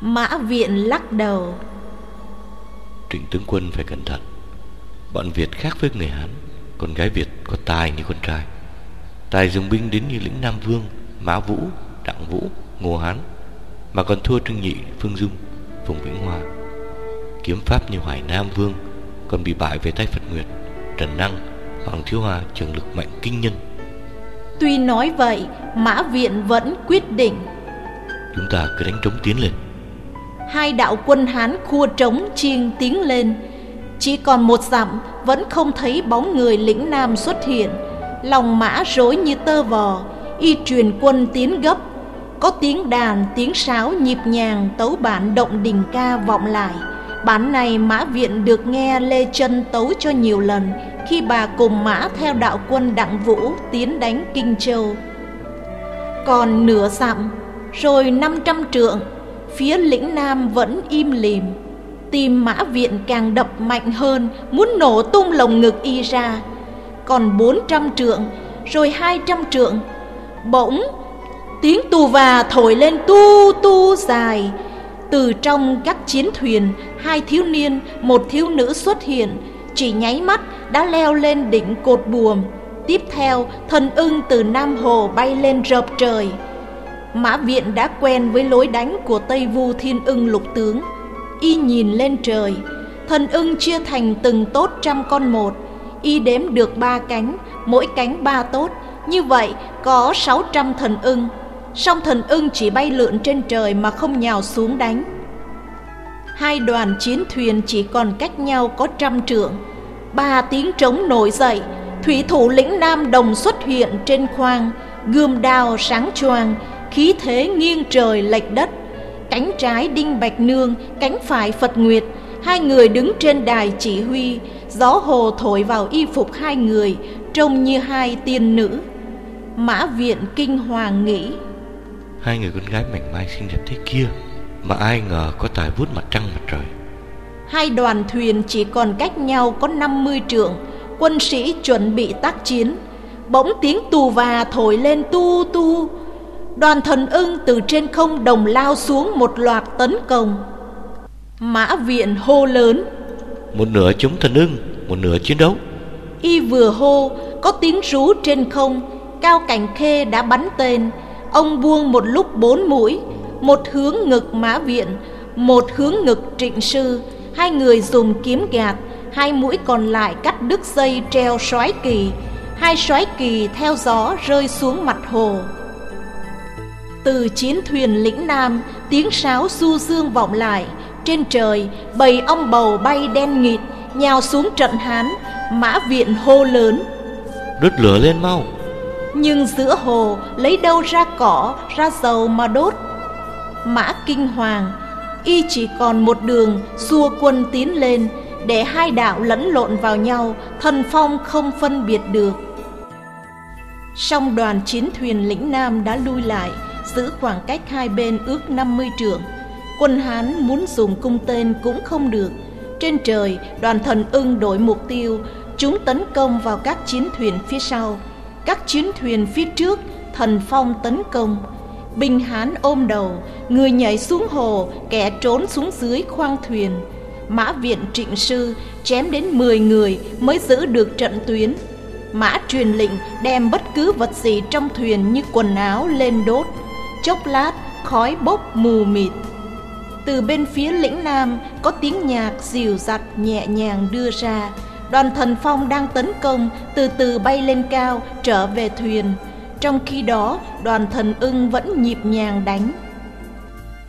Mã viện lắc đầu. Trịnh tướng quân phải cẩn thận. Bọn Việt khác với người Hán. Con gái Việt có tài như con trai. Tài dùng binh đến như lĩnh Nam Vương Mã Vũ, Đặng Vũ, Ngô Hán Mà còn thua Trương Nhị, Phương Dung, Phùng Vĩnh Hoa Kiếm pháp như Hoài Nam Vương Còn bị bại về tay Phật Nguyệt Trần Năng, Hoàng Thiếu Hoa trường lực mạnh kinh nhân. Tuy nói vậy Mã Viện vẫn quyết định. Chúng ta cứ đánh trống tiến lên. Hai đạo quân Hán khua trống chiêng tiến lên. Chỉ còn một dặm Vẫn không thấy bóng người lĩnh Nam xuất hiện. Lòng mã rối như tơ vò Y truyền quân tiến gấp. Có tiếng đàn, tiếng sáo nhịp nhàng Tấu bản động đình ca vọng lại. Bản này Mã Viện được nghe Lê Trân tấu cho nhiều lần khi bà cùng Mã theo đạo quân Đặng Vũ tiến đánh Kinh Châu. Còn nửa dặm, rồi 500 trượng, phía lĩnh Nam vẫn im lìm. Tim Mã Viện càng đập mạnh hơn, muốn nổ tung lồng ngực y ra. Còn 400 trượng, rồi 200 trượng, bỗng tiếng tù và thổi lên tu tu dài, từ trong các chiến thuyền, hai thiếu niên, một thiếu nữ xuất hiện, chỉ nháy mắt đã leo lên đỉnh cột buồm. Tiếp theo, thần ưng từ Nam Hồ bay lên rợp trời. Mã Viện đã quen với lối đánh của Tây Vu Thiên ưng lục tướng. Y nhìn lên trời, thần ưng chia thành từng tốt trăm con một. Y đếm được ba cánh, mỗi cánh ba tốt. Như vậy, có sáu trăm thần ưng. Song thần ưng chỉ bay lượn trên trời mà không nhào xuống đánh. Hai đoàn chiến thuyền chỉ còn cách nhau có trăm trượng. Ba tiếng trống nổi dậy, thủy thủ lĩnh Nam đồng xuất hiện trên khoang, gươm đao sáng choang, khí thế nghiêng trời lệch đất. Cánh trái Đinh Bạch Nương, cánh phải Phật Nguyệt, hai người đứng trên đài chỉ huy, gió hồ thổi vào y phục hai người, trông như hai tiên nữ. Mã viện kinh hoàng nghĩ Hai người con gái mảnh mai xinh đẹp thế kia Mà ai ngờ có tài vuốt mặt trăng mặt trời Hai đoàn thuyền chỉ còn cách nhau có 50 trượng Quân sĩ chuẩn bị tác chiến. Bỗng tiếng tù và thổi lên tu tu. Đoàn thần ưng từ trên không đồng lao xuống một loạt tấn công. Mã viện hô lớn. Một nửa chống thần ưng Một nửa chiến đấu. Y vừa hô Có tiếng rú trên không. Cao Cảnh Khê đã bắn tên. Ông buông một lúc bốn mũi Một hướng ngực mã viện Một hướng ngực trịnh sư Hai người dùng kiếm gạt Hai mũi còn lại cắt đứt dây treo xoái kỳ. Hai xoái kỳ theo gió rơi xuống mặt hồ. Từ chiến thuyền lĩnh Nam Tiếng sáo du dương vọng lại. Trên trời bầy ong bầu bay đen nghịt Nhào xuống trận Hán Mã viện hô lớn. Đốt lửa lên mau. Nhưng giữa hồ lấy đâu ra cỏ ra dầu mà đốt? Mã kinh hoàng y chỉ còn một đường, xua quân tiến lên, để hai đạo lẫn lộn vào nhau, thần phong không phân biệt được. Song đoàn chiến thuyền lĩnh nam đã lui lại, giữ khoảng cách hai bên ước 50 trượng. Quân hán muốn dùng cung tên cũng không được. Trên trời, đoàn thần ưng đổi mục tiêu, chúng tấn công vào các chiến thuyền phía sau. Các chiến thuyền phía trước, thần phong tấn công binh hán ôm đầu, người nhảy xuống hồ, kẻ trốn xuống dưới khoang thuyền. Mã viện trịnh sư chém đến 10 người mới giữ được trận tuyến. Mã truyền lệnh đem bất cứ vật gì trong thuyền như quần áo lên đốt. Chốc lát, khói bốc mù mịt. Từ bên phía lĩnh nam, có tiếng nhạc dìu dặt nhẹ nhàng đưa ra. Đoàn thần phong đang tấn công, từ từ bay lên cao, trở về thuyền trong khi đó, đoàn thần ưng vẫn nhịp nhàng đánh.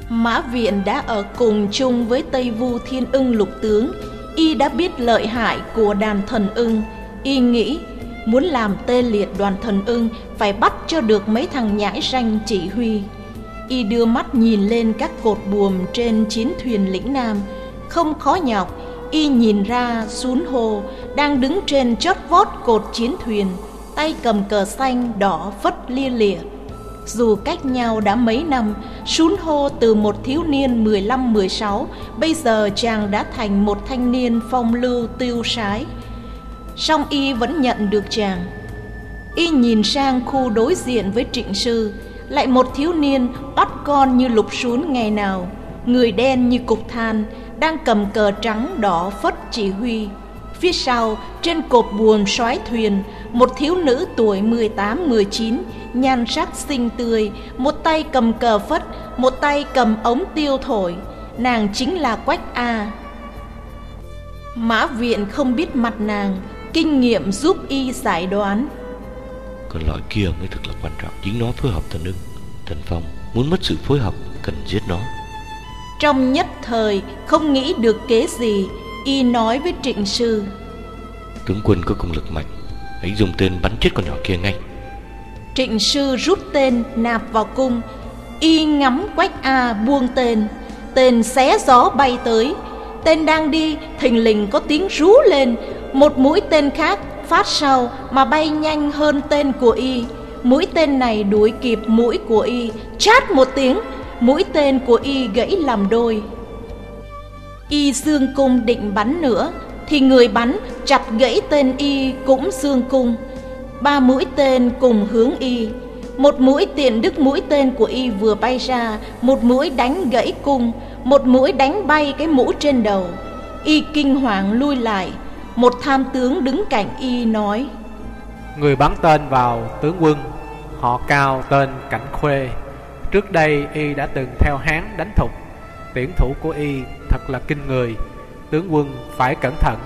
Mã viện đã ở cùng chung với tây vu thiên ưng lục tướng. Y đã biết lợi hại của đàn thần ưng. Y nghĩ, muốn làm tê liệt đoàn thần ưng, phải bắt cho được mấy thằng nhãi ranh chỉ huy. Y đưa mắt nhìn lên các cột buồm trên chiến thuyền lĩnh nam. Không khó nhọc, y nhìn ra xuống hồ đang đứng trên chót vót cột chiến thuyền tay cầm cờ xanh đỏ phất lia lịa. Dù cách nhau đã mấy năm Sún hô từ một thiếu niên 15-16 Bây giờ chàng đã thành một thanh niên phong lưu tiêu sái. Song y vẫn nhận được chàng. Y nhìn sang khu đối diện với trịnh sư Lại một thiếu niên bắt con như lục sún ngày nào Người đen như cục than đang cầm cờ trắng đỏ phất chỉ huy. Phía sau, trên cột buồm xoái thuyền, một thiếu nữ tuổi 18-19, nhan sắc xinh tươi, một tay cầm cờ phất, một tay cầm ống tiêu thổi. Nàng chính là Quách A. Mã viện không biết mặt nàng, kinh nghiệm giúp y giải đoán. Còn loại kia mới thực là quan trọng, chính nó phối hợp thần ưng. Thần Phong muốn mất sự phối hợp, cần giết nó. Trong nhất thời không nghĩ được kế gì Y nói với trịnh sư Tướng quân có công lực mạnh Hãy dùng tên bắn chết con nhỏ kia ngay. Trịnh sư rút tên nạp vào cung. Y ngắm quách A buông tên. Tên xé gió bay tới. Tên đang đi, thình lình có tiếng rú lên. Một mũi tên khác phát sau Mà bay nhanh hơn tên của Y. Mũi tên này đuổi kịp mũi của Y. Chát một tiếng, mũi tên của y gãy làm đôi. Y dương cung định bắn nữa thì người bắn chặt gãy tên y cũng xương cung. Ba mũi tên cùng hướng y. Một mũi tiện đức mũi tên của y vừa bay ra, một mũi đánh gãy cung, một mũi đánh bay cái mũ trên đầu. Y kinh hoàng lui lại. Một tham tướng đứng cạnh y nói, Người bắn tên vào tướng quân, Họ cao tên Cảnh Khuê. Trước đây y đã từng theo Hán đánh thục. Tiễn thủ của y thật là kinh người. Tướng quân phải cẩn thận.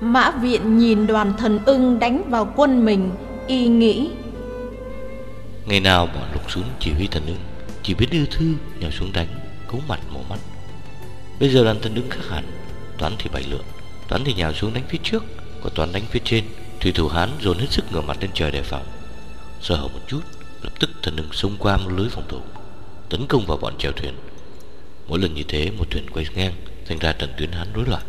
Mã viện nhìn đoàn thần ưng đánh vào quân mình Y nghĩ Ngày nào bọn lục xuống chỉ huy thần ưng Chỉ biết đưa thư nhào xuống đánh Cấu mặt mổ mắt. Bây giờ đoàn thần ưng khác hẳn Toán thì bày lượn Toán thì nhào xuống đánh phía trước Còn toán đánh phía trên Thủy thủ Hán dồn hết sức ngửa mặt lên trời đề phòng. Sơ hở một chút Lập tức thần ưng xông qua một lưới phòng thủ Tấn công vào bọn chèo thuyền. Mỗi lần như thế một thuyền quay ngang Thành ra trận tuyến Hán rối loạn.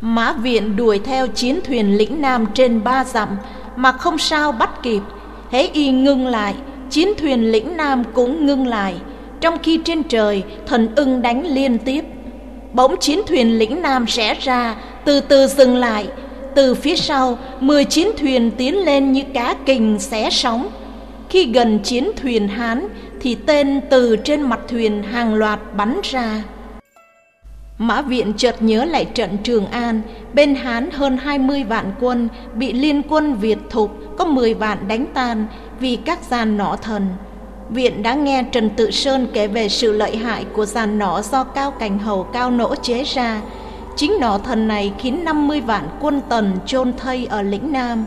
Mã viện đuổi theo chiến thuyền lĩnh Nam trên ba dặm Mà không sao bắt kịp. Hễ y ngưng lại, Chiến thuyền lĩnh Nam cũng ngưng lại. Trong khi trên trời, thần ưng đánh liên tiếp. Bỗng chiến thuyền lĩnh Nam rẽ ra, Từ từ dừng lại. Từ phía sau, Mười chiến thuyền tiến lên như cá kình xé sóng. Khi gần chiến thuyền Hán, Thì tên từ trên mặt thuyền hàng loạt bắn ra. Mã viện chợt nhớ lại trận Trường An, bên Hán hơn 20 vạn quân bị liên quân Việt thục có 10 vạn đánh tan vì các gian nỏ thần. Viện đã nghe Trần Tự Sơn kể về sự lợi hại của giàn nỏ do Cao Cảnh Hầu Cao Nỗ chế ra. Chính nỏ thần này khiến 50 vạn quân tần chôn thây ở lĩnh Nam.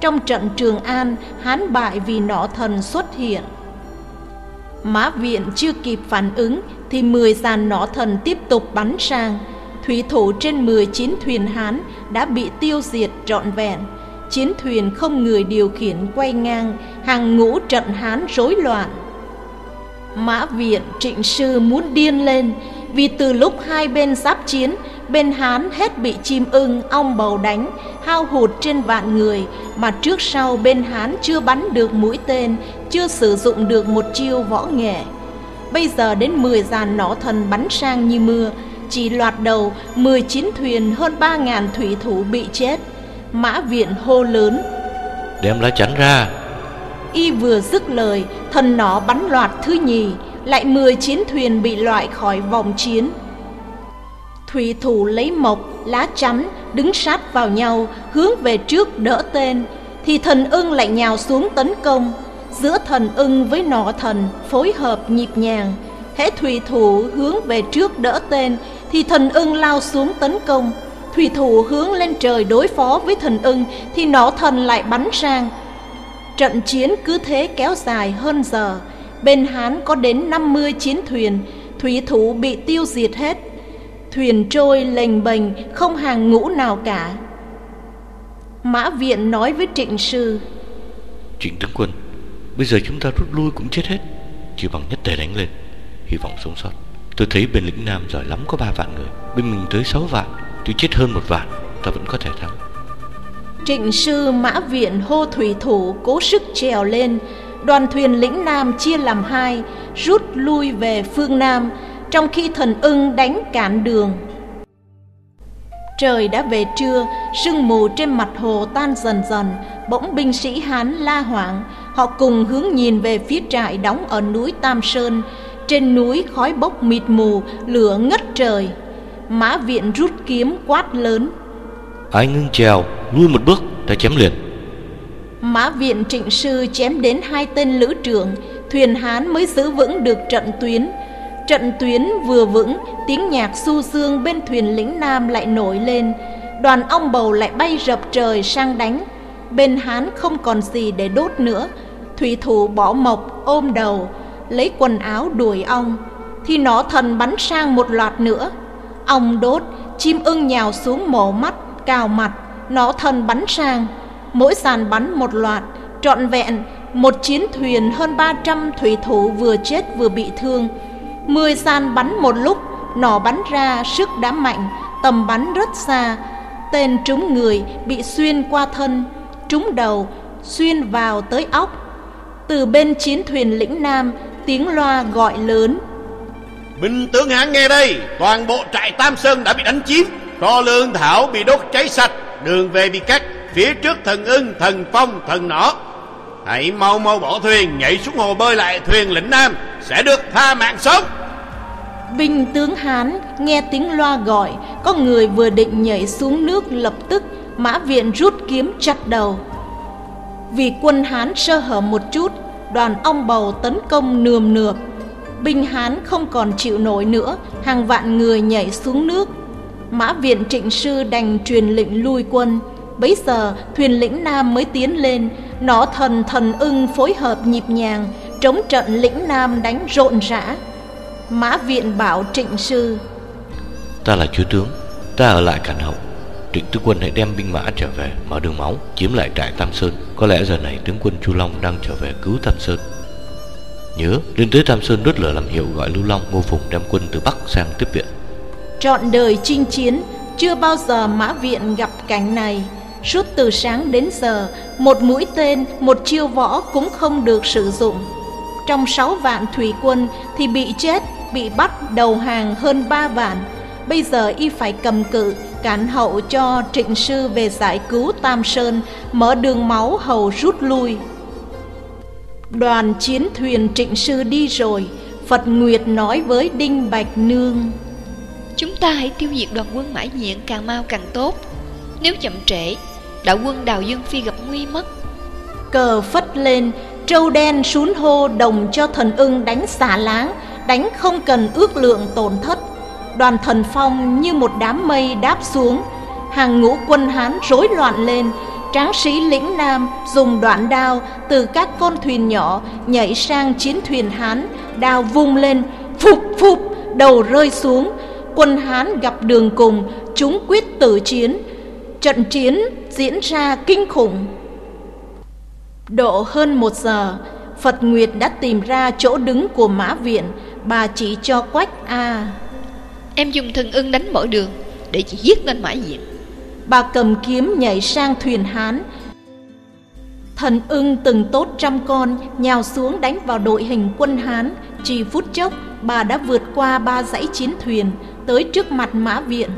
Trong trận Trường An, Hán bại vì nỏ thần xuất hiện. Mã viện chưa kịp phản ứng thì 10 dàn nỏ thần tiếp tục bắn sang. Thủy thủ trên 19 thuyền Hán đã bị tiêu diệt trọn vẹn. Chiến thuyền không người điều khiển quay ngang, hàng ngũ trận Hán rối loạn. Mã viện trịnh sư muốn điên lên vì từ lúc hai bên giáp chiến, bên Hán hết bị chim ưng, ong bầu đánh, hao hụt trên vạn người, mà trước sau bên Hán chưa bắn được mũi tên, chưa sử dụng được một chiêu võ nghệ. Bây giờ đến 10 dàn nỏ thần bắn sang như mưa, chỉ loạt đầu 19 thuyền hơn 3.000 thủy thủ bị chết. Mã viện hô lớn. Đem lá chắn ra. Y vừa dứt lời, thần nỏ bắn loạt thứ nhì, lại 19 thuyền bị loại khỏi vòng chiến. Thủy thủ lấy mộc, lá chắn, đứng sát vào nhau, hướng về trước đỡ tên, thì thần ưng lại nhào xuống tấn công. Giữa thần ưng với nọ thần phối hợp nhịp nhàng. Hễ thủy thủ hướng về trước đỡ tên thì thần ưng lao xuống tấn công. Thủy thủ hướng lên trời đối phó với thần ưng thì nọ thần lại bắn sang. Trận chiến cứ thế kéo dài hơn giờ. Bên hán có đến 50 chiến thuyền thủy thủ bị tiêu diệt hết thuyền trôi lềnh bềnh không hàng ngũ nào cả. Mã viện nói với trịnh sư trịnh tướng quân Bây giờ chúng ta rút lui cũng chết hết Chỉ bằng nhất tề đánh lên Hy vọng sống sót. Tôi thấy bên lĩnh Nam giỏi lắm có ba vạn người Bên mình tới sáu vạn Tuy chết hơn một vạn Ta vẫn có thể thắng. Trịnh sư mã viện hô thủy thủ Cố sức trèo lên. Đoàn thuyền lĩnh Nam chia làm hai Rút lui về phương Nam Trong khi thần ưng đánh cản đường Trời đã về trưa, sương mù trên mặt hồ tan dần dần, bỗng binh sĩ Hán la hoảng, họ cùng hướng nhìn về phía trại đóng ở núi Tam Sơn. Trên núi khói bốc mịt mù, lửa ngất trời. Mã viện rút kiếm quát lớn. Ai ngưng trèo, lui một bước, ta chém liền. Mã viện trịnh sư chém đến hai tên lữ trưởng, thuyền Hán mới giữ vững được trận tuyến. Trận tuyến vừa vững, tiếng nhạc du dương bên thuyền lĩnh Nam lại nổi lên. Đoàn ong bầu lại bay rập trời sang đánh. Bên Hán không còn gì để đốt nữa. Thủy thủ bỏ mộc ôm đầu, lấy quần áo đuổi ong. Thì nó thần bắn sang một loạt nữa. Ong đốt, chim ưng nhào xuống mổ mắt, cào mặt. Nó thần bắn sang, mỗi sàn bắn một loạt, trọn vẹn một chiến thuyền hơn 300 thủy thủ vừa chết vừa bị thương Mười san bắn một lúc Nỏ bắn ra sức đã mạnh Tầm bắn rất xa. Tên trúng người bị xuyên qua thân Trúng đầu Xuyên vào tới óc. Từ bên chiến thuyền lĩnh Nam Tiếng loa gọi lớn. Binh tướng Hán nghe đây Toàn bộ trại Tam Sơn đã bị đánh chiếm. Kho lương thảo bị đốt cháy sạch Đường về bị cắt Phía trước thần ưng, thần phong, thần nỏ. Hãy mau mau bỏ thuyền, Nhảy xuống hồ bơi lại. Thuyền lĩnh Nam Sẽ được tha mạng sống Binh tướng Hán nghe tiếng loa gọi, Có người vừa định nhảy xuống nước lập tức Mã viện rút kiếm chặt đầu. Vì quân Hán sơ hở một chút, Đoàn ong bầu tấn công nườm nượp. Binh Hán không còn chịu nổi nữa, Hàng vạn người nhảy xuống nước. Mã viện trịnh sư đành truyền lệnh lui quân. Bấy giờ, thuyền lĩnh Nam mới tiến lên nó thần thần ưng phối hợp nhịp nhàng Trống trận lĩnh Nam đánh rộn rã. Mã viện bảo trịnh sư Ta là chúa tướng Ta ở lại cản hậu. Trịnh tướng quân hãy đem binh mã trở về Mở đường máu chiếm lại trại Tam Sơn. Có lẽ giờ này tướng quân Chu Long đang trở về cứu Tam Sơn. Nhớ lên tới Tam Sơn đốt lửa làm hiệu Gọi Lưu Long Ngô Phùng đem quân từ Bắc sang tiếp viện. Trọn đời chinh chiến Chưa bao giờ mã viện gặp cảnh này Suốt từ sáng đến giờ Một mũi tên, một chiêu võ cũng không được sử dụng. Trong sáu vạn thủy quân Thì bị chết, bị bắt đầu hàng hơn ba vạn. Bây giờ y phải cầm cự Cản hậu cho trịnh sư về giải cứu Tam Sơn Mở đường máu hầu rút lui. Đoàn chiến thuyền trịnh sư đi rồi Phật Nguyệt nói với Đinh Bạch Nương. Chúng ta hãy tiêu diệt đoàn quân mãi diện càng mau càng tốt. Nếu chậm trễ Đạo quân Đào Dương Phi gặp nguy mất Cờ phất lên Trâu đen xuống hô đồng cho thần ưng đánh xả láng Đánh không cần ước lượng tổn thất Đoàn thần phong như một đám mây đáp xuống Hàng ngũ quân Hán rối loạn lên Tráng sĩ lĩnh Nam dùng đoạn đao từ các con thuyền nhỏ nhảy sang chiến thuyền Hán, đao vung lên, phục phục đầu rơi xuống. Quân Hán gặp đường cùng, chúng quyết tử chiến. Trận chiến diễn ra kinh khủng. Độ hơn một giờ, Phật Nguyệt đã tìm ra chỗ đứng của Mã Viện, bà chỉ cho Quách A. Em dùng thần ưng đánh mở đường để chỉ giết lên Mã Viện. Bà cầm kiếm nhảy sang thuyền Hán Thần ưng từng tốt trăm con Nhào xuống đánh vào đội hình quân Hán Chỉ phút chốc Bà đã vượt qua ba dãy chiến thuyền Tới trước mặt Mã Viện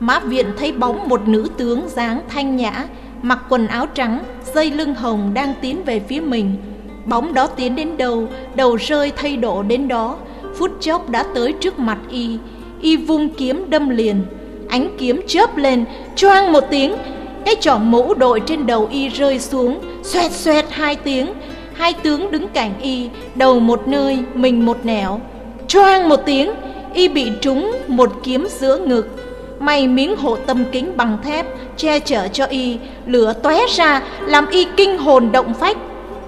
Mã Viện thấy bóng một nữ tướng dáng thanh nhã, Mặc quần áo trắng, Dây lưng hồng đang tiến về phía mình. Bóng đó tiến đến đâu Đầu rơi thay độ đến đó. Phút chốc đã tới trước mặt y. Y vung kiếm đâm liền. Ánh kiếm chớp lên, choang một tiếng. Cái trỏ mũ đội trên đầu y rơi xuống, xoẹt xoẹt hai tiếng. Hai tướng đứng cạnh y, đầu một nơi, mình một nẻo. Choang một tiếng, y bị trúng một kiếm giữa ngực may miếng hộ tâm kính bằng thép che chở cho y lửa tóe ra làm y kinh hồn động phách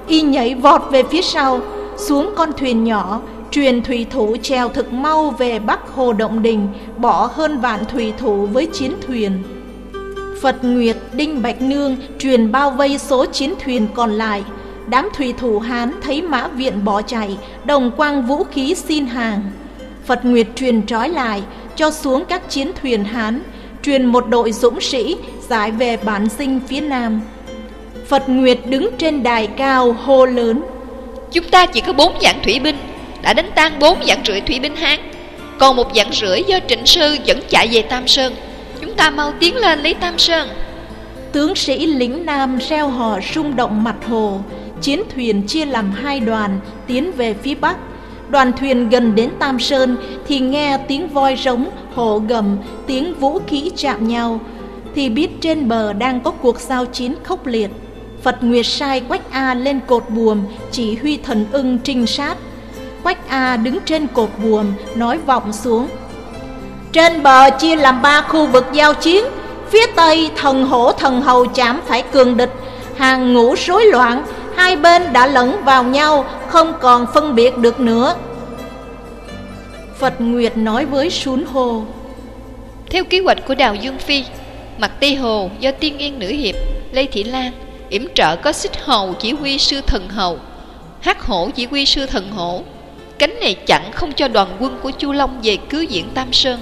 y nhảy vọt về phía sau xuống con thuyền nhỏ truyền thủy thủ treo thực mau về Bắc Hồ Động Đình, bỏ hơn vạn thủy thủ với chiến thuyền. Phật Nguyệt, Đinh Bạch Nương truyền bao vây số chiến thuyền còn lại. Đám thủy thủ Hán thấy mã viện bỏ chạy, đồng quang vũ khí xin hàng. Phật Nguyệt truyền trói lại, cho xuống các chiến thuyền Hán, truyền một đội dũng sĩ giải về bản sinh phía Nam. Phật Nguyệt đứng trên đài cao hô lớn. Chúng ta chỉ có bốn dạng thủy binh, đã đánh tan bốn dạng rưỡi thủy binh Hán Còn một dạng rưỡi do trịnh sư dẫn chạy về Tam Sơn Chúng ta mau tiến lên lấy Tam Sơn Tướng sĩ lính Nam reo hò rung động mặt hồ Chiến thuyền chia làm hai đoàn tiến về phía Bắc Đoàn thuyền gần đến Tam Sơn thì nghe tiếng voi rống, hổ gầm, tiếng vũ khí chạm nhau. Thì biết trên bờ đang có cuộc giao chiến khốc liệt. Phật Nguyệt sai Quách A lên cột buồm chỉ huy thần ưng trinh sát. Quách A đứng trên cột buồm nói vọng xuống. Trên bờ chia làm ba khu vực giao chiến. Phía tây thần hổ thần hầu chạm phải cường địch. Hàng ngũ rối loạn Hai bên đã lẫn vào nhau Không còn phân biệt được nữa. Phật Nguyệt nói với Sún Hồ Theo kế hoạch của Đào Dương Phi Mặt Tây Hồ do tiên yên nữ hiệp Lê Thị Lan yểm trợ có xích hầu chỉ huy sư thần hầu hắc hổ chỉ huy sư thần hổ. Cánh này chặn không cho đoàn quân của Chu Long về cứu viện Tam Sơn.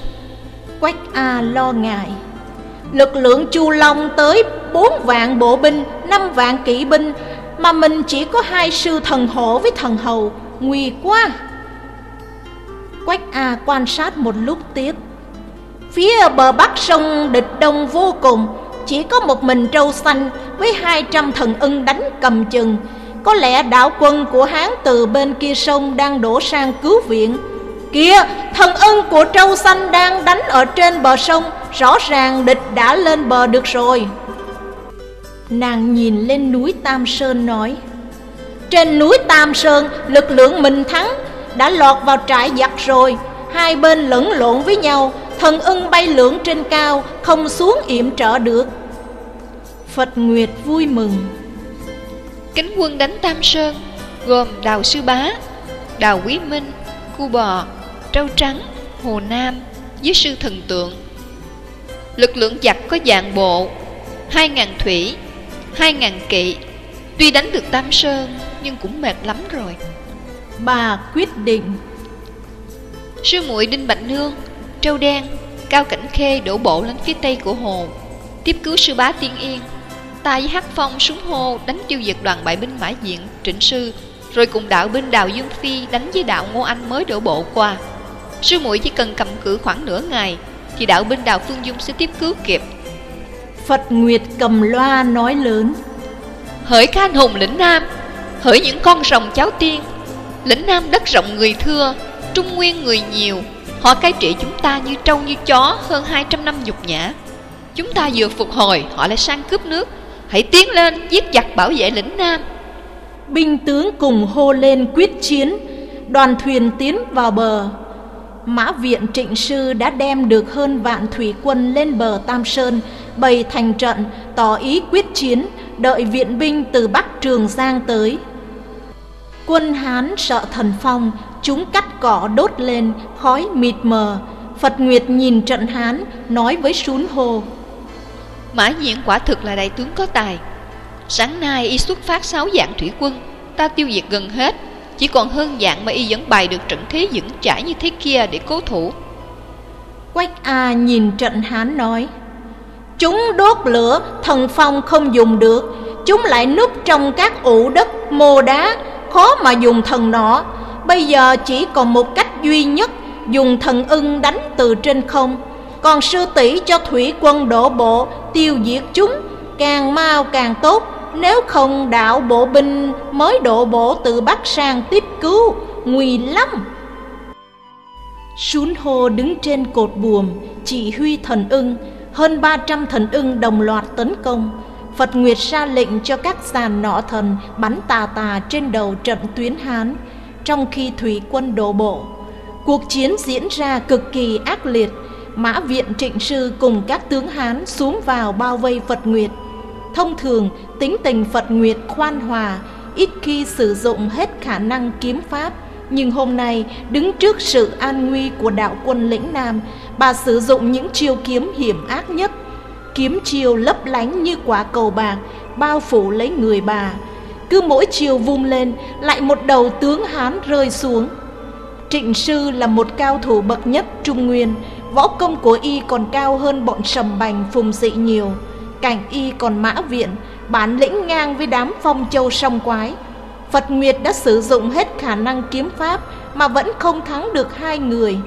Quách A lo ngại Lực lượng Chu Long tới 4 vạn bộ binh, 5 vạn kỵ binh mà mình chỉ có hai sư thần hổ với thần hầu Nguy quá Quách A quan sát một lúc tiếp Phía bờ bắc sông địch đông vô cùng, Chỉ có một mình trâu xanh với 200 thần ưng đánh cầm chừng. Có lẽ đạo quân của Hán từ bên kia sông đang đổ sang cứu viện. Kìa, thần ưng của trâu xanh đang đánh ở trên bờ sông, Rõ ràng địch đã lên bờ được rồi. Nàng nhìn lên núi Tam Sơn nói, Trên núi Tam Sơn, lực lượng mình thắng, Đã lọt vào trại giặc rồi. Hai bên lẫn lộn với nhau, Thần ưng bay lượn trên cao, Không xuống yểm trợ được. Phật Nguyệt vui mừng. Cánh quân đánh Tam Sơn, Gồm Đào Sư Bá, Đào Quý Minh Cu Bò, Trâu Trắng, Hồ Nam Với sư thần tượng. Lực lượng giặc có dạng bộ, hai ngàn thủy hai ngàn kỵ. Tuy đánh được Tam Sơn Nhưng cũng mệt lắm rồi. Bà quyết định. Sư muội Đinh Bạch Nương Trâu Đen Cao Cảnh Khê đổ bộ lên phía tây của hồ. Tiếp cứu sư bá Tiên Yên. Ta với Hắc Phong súng hô đánh tiêu diệt đoàn bại binh Mã Diện, Trịnh Sư Rồi cùng đạo binh Đào Dương Phi đánh với đạo Ngô Anh mới đổ bộ qua. Sư muội chỉ cần cầm cự khoảng nửa ngày Thì đạo binh Đào Phương Dung sẽ tiếp cứu kịp Phật Nguyệt cầm loa nói lớn. Hỡi anh hùng lĩnh Nam Hỡi những con rồng cháu tiên. Lĩnh Nam đất rộng người thưa Trung Nguyên người nhiều. Họ cai trị chúng ta như trâu như chó Hơn 200 năm nhục nhã. Chúng ta vừa phục hồi Họ lại sang cướp nước. Hãy tiến lên giết giặc bảo vệ lĩnh Nam. Binh tướng cùng hô lên quyết chiến. Đoàn thuyền tiến vào bờ. Mã viện trịnh sư đã đem được hơn vạn thủy quân lên bờ Tam Sơn Bày thành trận tỏ ý quyết chiến Đợi viện binh từ Bắc Trường Giang tới. Quân Hán sợ thần phong Chúng cắt cỏ đốt lên Khói mịt mờ. Phật Nguyệt nhìn trận Hán Nói với sún hồ Mã Nhiên quả thực là đại tướng có tài. Sáng nay y xuất phát sáu dạng thủy quân Ta tiêu diệt gần hết. Chỉ còn hơn dạng mà y vẫn bày được trận thế vững chãi như thế kia để cố thủ. Quách A nhìn trận Hán nói Chúng đốt lửa, Thần phong không dùng được. Chúng lại núp trong các ụ đất mô đá, Khó mà dùng thần nọ. Bây giờ chỉ còn một cách duy nhất, Dùng thần ưng đánh từ trên không. Còn sư tỷ cho thủy quân đổ bộ, Tiêu diệt chúng. Càng mau càng tốt, Nếu không đạo bộ binh Mới đổ bộ từ Bắc sang tiếp cứu. Nguy lắm! Sún hô đứng trên cột buồm, Chỉ huy thần ưng. Hơn 300 thần ưng đồng loạt tấn công Phật Nguyệt ra lệnh cho các sàn nọ thần bắn tà tà trên đầu trận tuyến Hán trong khi thủy quân đổ bộ. Cuộc chiến diễn ra cực kỳ ác liệt, Mã Viện Trịnh Sư cùng các tướng Hán xuống vào bao vây Phật Nguyệt. Thông thường, tính tình Phật Nguyệt khoan hòa, ít khi sử dụng hết khả năng kiếm pháp. Nhưng hôm nay, đứng trước sự an nguy của đạo quân lĩnh Nam, bà sử dụng những chiêu kiếm hiểm ác nhất. Kiếm chiêu lấp lánh như quả cầu bạc, bao phủ lấy người bà, cứ mỗi chiều vung lên lại một đầu tướng hán rơi xuống. Trịnh sư là một cao thủ bậc nhất trung nguyên. Võ công của y còn cao hơn bọn sầm bành phùng dị nhiều. Cảnh y còn mã viện bản lĩnh ngang với đám phong châu song quái. Phật nguyệt đã sử dụng hết khả năng kiếm pháp mà vẫn không thắng được hai người.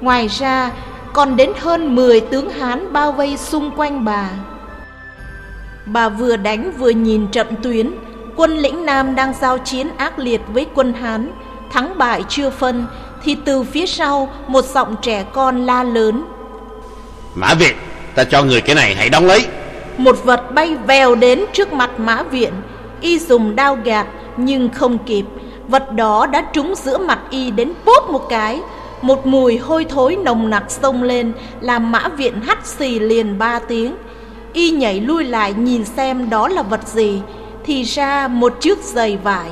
Ngoài ra còn đến hơn 10 tướng hán bao vây xung quanh bà bà vừa đánh vừa nhìn trận tuyến quân lĩnh Nam đang giao chiến ác liệt với quân Hán, thắng bại chưa phân, thì từ phía sau một giọng trẻ con la lớn. Mã Viện, ta cho người cái này hãy đóng lấy. Một vật bay vèo đến trước mặt Mã Viện, y dùng đao gạt nhưng không kịp. Vật đó đã trúng giữa mặt y đến bốp một cái, một mùi hôi thối nồng nặc xông lên, làm Mã Viện hắt xì liền ba tiếng. Y nhảy lui lại nhìn xem đó là vật gì, thì ra một chiếc giày vải.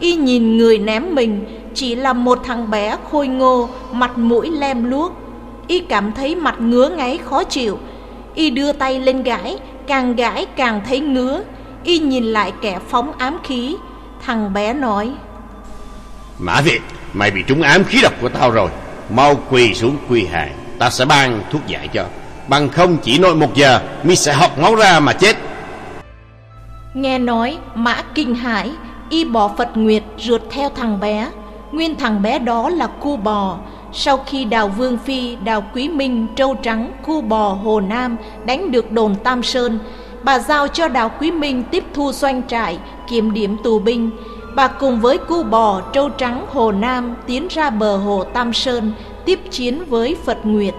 Y nhìn người ném mình, chỉ là một thằng bé khôi ngô, mặt mũi lem luốc. Y cảm thấy mặt ngứa ngáy khó chịu. Y đưa tay lên gãi, càng gãi càng thấy ngứa. Y nhìn lại kẻ phóng ám khí. Thằng bé nói, mã việt mày bị trúng ám khí độc của tao rồi. Mau quỳ xuống quy hài ta sẽ ban thuốc giải cho. Bằng không chỉ nội một giờ mi sẽ học máu ra mà chết. Nghe nói mã kinh hải Y bỏ Phật Nguyệt rượt theo thằng bé. Nguyên thằng bé đó là cu bò. Sau khi đào Vương Phi, đào Quý Minh, Trâu Trắng, cu bò Hồ Nam Đánh được đồn Tam Sơn Bà giao cho đào Quý Minh tiếp thu doanh trại Kiểm điểm tù binh bà cùng với cu bò trâu trắng Hồ Nam tiến ra bờ hồ Tam Sơn tiếp chiến với Phật Nguyệt.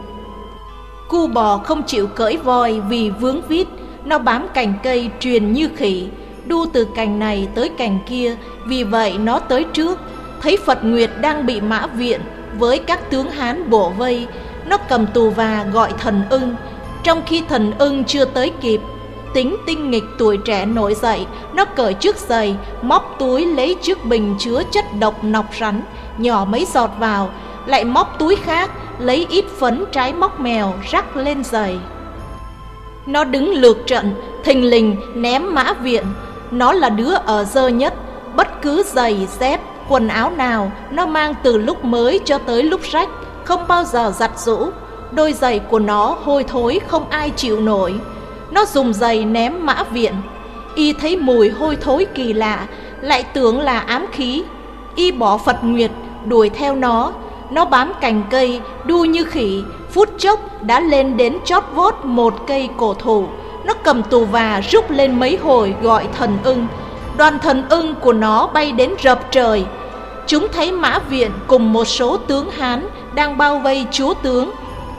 Cu bò không chịu cởi voi vì vướng vít, nó bám cành cây truyền như khỉ, đu từ cành này tới cành kia, vì vậy nó tới trước, thấy Phật Nguyệt đang bị mã viện với các tướng Hán bổ vây, nó cầm tù và gọi thần ưng, trong khi thần ưng chưa tới kịp tính tinh nghịch tuổi trẻ nổi dậy, nó cởi chiếc giày, móc túi lấy chiếc bình chứa chất độc nọc rắn, nhỏ mấy giọt vào, lại móc túi khác, lấy ít phấn trái móc mèo rắc lên giày. Nó đứng lượt trận, thình lình ném mã viện. Nó là đứa ở dơ nhất, bất cứ giày, dép, quần áo nào nó mang từ lúc mới cho tới lúc rách, không bao giờ giặt rũ. Đôi giày của nó hôi thối, không ai chịu nổi nó dùng giày ném mã viện. Y thấy mùi hôi thối kỳ lạ, Lại tưởng là ám khí. Y bỏ Phật Nguyệt, đuổi theo nó. Nó bám cành cây, đu như khỉ. Phút chốc đã lên đến chót vót một cây cổ thụ. Nó cầm tù và rút lên mấy hồi gọi thần ưng. Đoàn thần ưng của nó bay đến rập trời. Chúng thấy mã viện cùng một số tướng Hán Đang bao vây chúa tướng.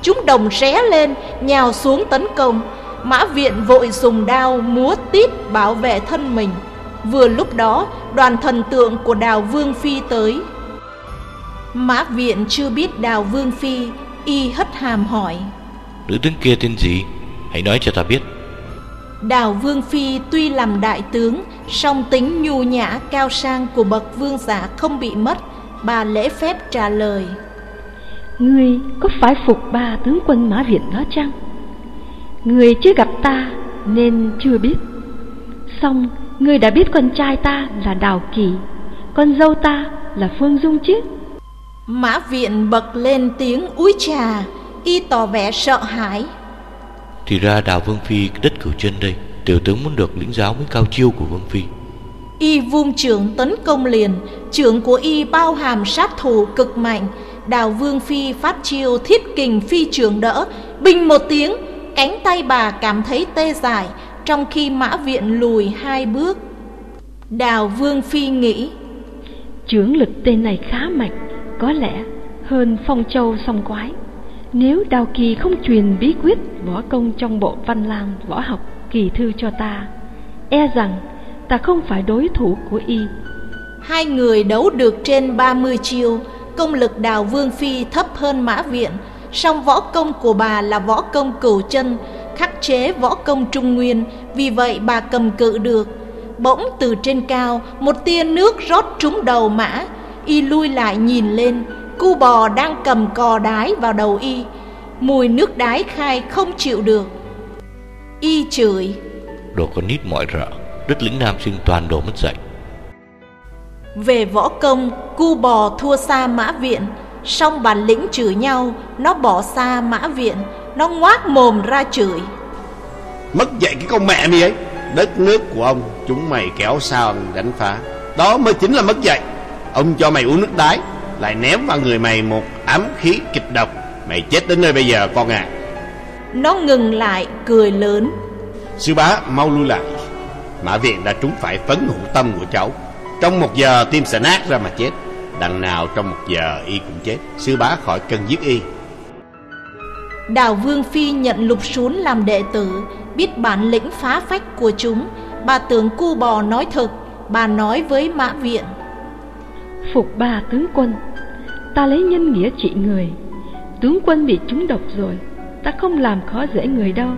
Chúng đồng ré lên, nhào xuống tấn công. Mã viện vội dùng đao múa tít bảo vệ thân mình. Vừa lúc đó đoàn thần tượng của đào Vương Phi tới. Mã viện chưa biết đào Vương Phi Y hất hàm hỏi. Nữ tướng kia tên gì? Hãy nói cho ta biết. Đào Vương Phi tuy làm đại tướng song tính nhu nhã cao sang của bậc vương giả không bị mất Bà lễ phép trả lời. Ngươi có phải phục ba tướng quân Mã Viện đó chăng? Người chưa gặp ta nên chưa biết. Xong người đã biết con trai ta là Đào Kỳ Con dâu ta là Phương Dung chứ? Mã viện bật lên tiếng úi trà Y tỏ vẻ sợ hãi. Thì ra Đào Vương Phi đất cửu chân đây Tiểu tướng muốn được lĩnh giáo với cao chiêu của Vương Phi. Y vung trưởng tấn công liền Trưởng của Y bao hàm sát thủ cực mạnh. Đào Vương Phi phát chiêu thiết kình phi trưởng đỡ Bình một tiếng Cánh tay bà cảm thấy tê dại Trong khi mã viện lùi hai bước. Đào Vương Phi nghĩ Trưởng lực tên này khá mạnh Có lẽ hơn phong châu song quái. Nếu Đào Kỳ không truyền bí quyết võ công trong bộ văn lang võ học kỳ thư cho ta E rằng ta không phải đối thủ của y. Hai người đấu được trên 30 chiêu Công lực Đào Vương Phi thấp hơn Mã Viện song võ công của bà là võ công cửu chân, khắc chế võ công trung nguyên, vì vậy bà cầm cự được. Bỗng từ trên cao, một tia nước rót trúng đầu mã, y lui lại nhìn lên, cu bò đang cầm cò đái vào đầu y. Mùi nước đái khai không chịu được. Y chửi. Đồ con nít mọi rợ, đất lĩnh Nam sinh toàn đồ mất dạy. Về võ công, cu bò thua xa mã viện, Xong bản lĩnh chửi nhau Nó bỏ xa mã viện Nó ngoác mồm ra chửi. Mất dạy cái con mẹ mi ấy Đất nước của ông Chúng mày kéo sao đánh phá. Đó mới chính là mất dạy. Ông cho mày uống nước đái Lại ném vào người mày một ám khí kịch độc. Mày chết đến nơi bây giờ con à. Nó ngừng lại cười lớn. Sư bá mau lui lại. Mã viện đã trúng phải phấn hữu tâm của cháu. Trong một giờ tim sẽ nát ra mà chết Đằng nào trong một giờ y cũng chết. Sư bá khỏi cần giết y. Đào Vương Phi nhận lục xuống làm đệ tử Biết bản lĩnh phá phách của chúng. Bà tưởng cu bò nói thật Bà nói với mã viện. Phục bà tướng quân Ta lấy nhân nghĩa trị người. Tướng quân bị trúng độc rồi Ta không làm khó dễ người đâu.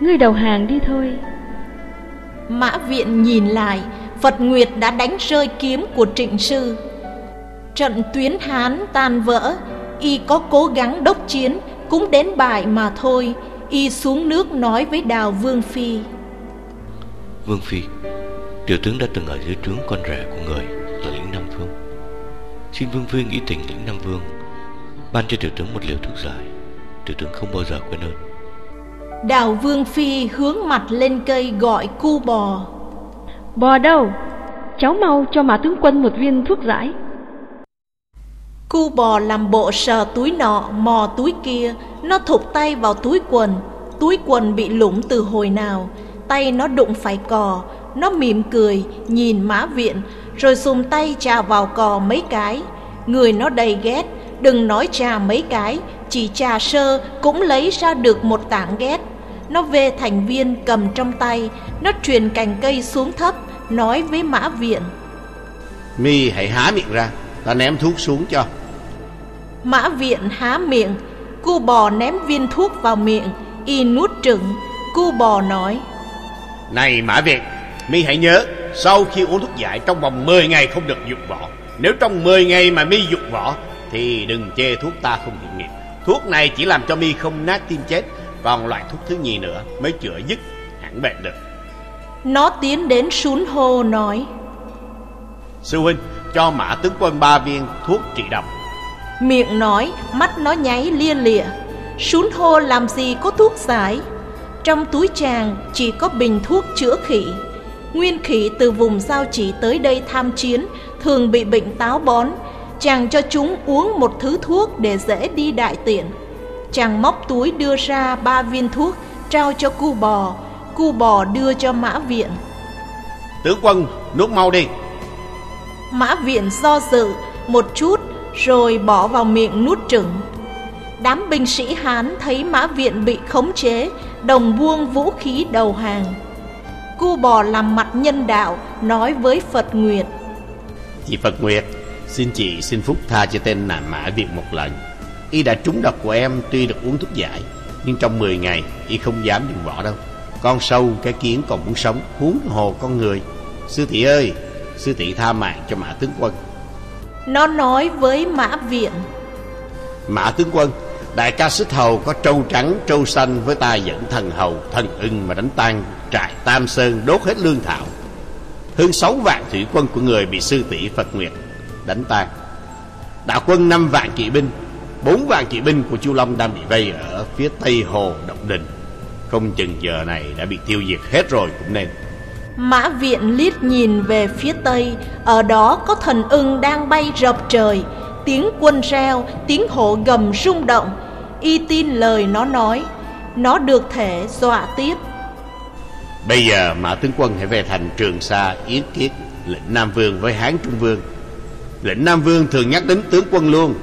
Ngươi đầu hàng đi thôi. Mã viện nhìn lại Phật Nguyệt đã đánh rơi kiếm của trịnh sư Trận tuyến Hán tan vỡ Y có cố gắng đốc chiến Cũng đến bại mà thôi. Y xuống nước nói với Đào Vương Phi. Vương Phi Tiểu tướng đã từng ở dưới trướng con rể của người Là lĩnh Nam Vương. Xin Vương Phi nghĩ tình lĩnh Nam Vương Ban cho tiểu tướng một liều thuốc giải. Tiểu tướng không bao giờ quên ơn. Đào Vương Phi hướng mặt lên cây gọi cu bò. Bò đâu? Cháu mau cho mà tướng quân một viên thuốc giải Cu bò làm bộ sờ túi nọ mò túi kia Nó thụt tay vào túi quần Túi quần bị lủng từ hồi nào Tay nó đụng phải cò Nó mỉm cười Nhìn mã viện rồi dùng tay chà vào cò mấy cái. Người nó đầy ghét, đừng nói chà mấy cái, chỉ trà sơ cũng lấy ra được một tảng ghét. Nó về thành viên cầm trong tay, nó truyền cành cây xuống thấp, nói với mã viện. Mi hãy há miệng ra, ta ném thuốc xuống cho. Mã viện há miệng, cu bò ném viên thuốc vào miệng, y nuốt trừng. Cu bò nói, Này Mã Việt, Mi hãy nhớ, sau khi uống thuốc giải trong vòng 10 ngày không được dục vỏ. Nếu trong 10 ngày mà Mi dục vỏ, thì đừng chê thuốc ta không hiệu nghiệm. Thuốc này chỉ làm cho Mi không nát tim chết, còn loại thuốc thứ nhì nữa mới chữa dứt hẳn bệnh được. Nó tiến đến sún hô nói, Sư huynh cho Mã tướng quân ba viên thuốc trị độc. Miệng nói, mắt nó nháy lia lịa. Sún hô làm gì có thuốc giải. Trong túi chàng chỉ có bình thuốc chữa khỉ. Nguyên khỉ từ vùng giao chỉ tới đây tham chiến, thường bị bệnh táo bón. Chàng cho chúng uống một thứ thuốc để dễ đi đại tiện. Chàng móc túi đưa ra ba viên thuốc, trao cho cu bò. Cu bò đưa cho mã viện. Tướng quân, nuốt mau đi. Mã viện do dự một chút rồi bỏ vào miệng nuốt trừng. Đám binh sĩ Hán thấy mã viện bị khống chế, đồng buông vũ khí đầu hàng. Cu bò làm mặt nhân đạo, nói với Phật Nguyệt. Chị Phật Nguyệt, xin chị xin phúc tha cho tên nạn Mã viện một lần. Y đã trúng độc của em tuy được uống thuốc giải, nhưng trong 10 ngày y không dám dùng võ đâu. Con sâu, cái kiến còn muốn sống, huống hồ con người. Sư thị ơi, sư tỷ tha mạng cho Mã tướng quân. Nó nói với Mã Viện. Mã tướng quân, đại ca xích hầu có trâu trắng, trâu xanh với ta dẫn thần hầu, thần ưng mà đánh tan trại Tam Sơn đốt hết lương thảo. Hơn sáu vạn thủy quân của người bị sư tỷ Phật Nguyệt đánh tan. Đạo quân năm vạn kỵ binh, bốn vạn kỵ binh của Chu Long đang bị vây ở phía tây hồ Động Đình. Không chừng giờ này đã bị tiêu diệt hết rồi cũng nên. Mã viện liếc nhìn về phía tây, ở đó có thần ưng đang bay rập trời, tiếng quân reo, tiếng hổ gầm rung động. Y tin lời nó nói, nó được thể dọa tiếp. Bây giờ Mã tướng quân hãy về thành Trường Sa yết kiết lệnh Nam Vương với Hán Trung Vương. Lệnh Nam Vương thường nhắc đến tướng quân luôn.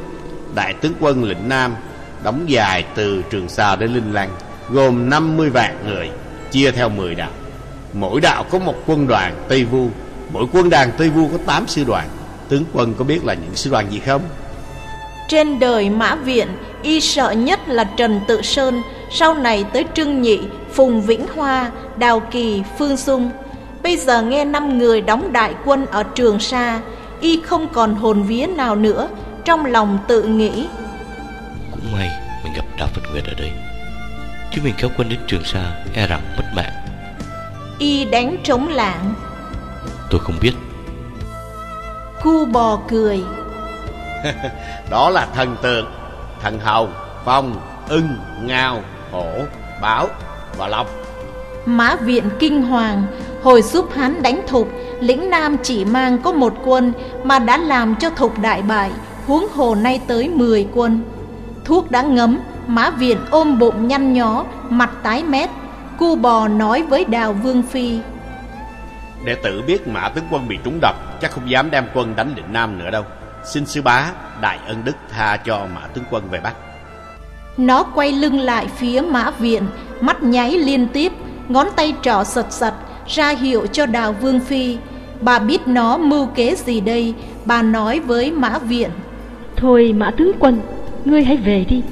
Đại tướng quân lệnh Nam đóng dài từ Trường Sa đến Linh Lăng, gồm 50 vạn người, chia theo 10 đạo. Mỗi đạo có một quân đoàn Tây Vu, mỗi quân đoàn Tây Vu có 8 sư đoàn. Tướng quân có biết là những sư đoàn gì không? Trên đời Mã Viện, y sợ nhất là Trần Tự Sơn, sau này tới Trưng Nhị, Phùng Vĩnh Hoa, Đào Kỳ, Phương Dung. Bây giờ nghe năm người đóng đại quân ở Trường Sa, y không còn hồn vía nào nữa, trong lòng tự nghĩ. Cũng may mình gặp Đào Phật Nguyệt ở đây Chứ mình kéo quân đến Trường Sa E rằng mất mạng Y đánh trống lạng, Tôi không biết cu bò cười. Đó là thần tượng, thần hầu, phong, ưng, ngao, hổ, báo và long. Mã viện kinh hoàng, hồi giúp hắn đánh thục, lĩnh Nam chỉ mang có một quân mà đã làm cho thục đại bại, huống hồ nay tới 10 quân. Thuốc đã ngấm, Mã viện ôm bụng nhăn nhó, mặt tái mét. Cu bò nói với Đào Vương Phi, Đệ tử biết Mã tướng quân bị trúng độc, chắc không dám đem quân đánh định Nam nữa đâu. Xin sư bá, đại ân đức tha cho Mã tướng quân về Bắc. Nó quay lưng lại phía mã viện, mắt nháy liên tiếp, ngón tay trỏ sật sật, ra hiệu cho đào vương phi. Bà biết nó mưu kế gì đây, bà nói với mã viện. Thôi Mã tướng quân, ngươi hãy về đi.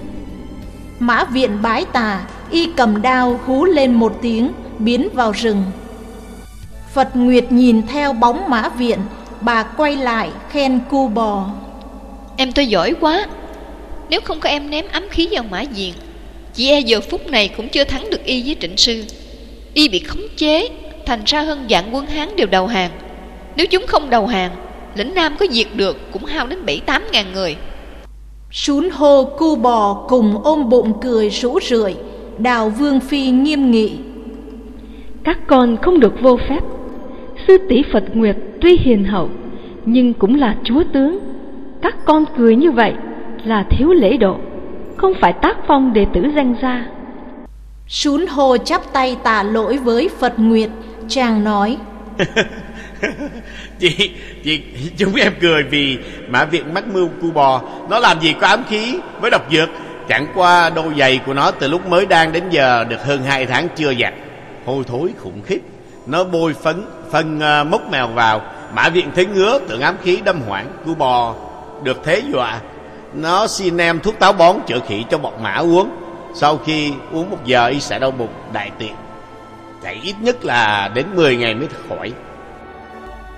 Mã viện bái tà, y cầm đao hú lên một tiếng, biến vào rừng. Phật Nguyệt nhìn theo bóng mã viện, bà quay lại khen cu bò. Em tôi giỏi quá. Nếu không có em ném ám khí vào mã diện Chỉ e giờ phút này cũng chưa thắng được y với trịnh sư. Y bị khống chế Thành ra hơn vạn quân Hán đều đầu hàng. Nếu chúng không đầu hàng Lĩnh Nam có diệt được cũng hao đến bảy tám ngàn người. Sún hô cu bò cùng ôm bụng cười rũ rượi, đào vương phi nghiêm nghị. Các con không được vô phép. Sư tỷ Phật Nguyệt tuy hiền hậu, nhưng cũng là chúa tướng. Các con cười như vậy là thiếu lễ độ, không phải tác phong đệ tử danh gia. Sún hô chắp tay tạ lỗi với Phật Nguyệt, chàng nói. chị chị chúng em cười vì mã viện mắc mưu cu bò nó làm gì có ám khí với độc dược chẳng qua đôi giày của nó từ lúc mới đang đến giờ được hơn hai tháng chưa giặt hôi thối khủng khiếp. Nó bôi phấn phân uh, mốc mèo vào. Mã viện thấy ngứa tưởng ám khí đâm hoảng cu bò. Được thế dọa nó xin em thuốc táo bón chữa khỉ cho bọn mã uống. Sau khi uống một giờ y sẽ đau bụng đại tiện. Chạy ít nhất là đến 10 ngày mới khỏi.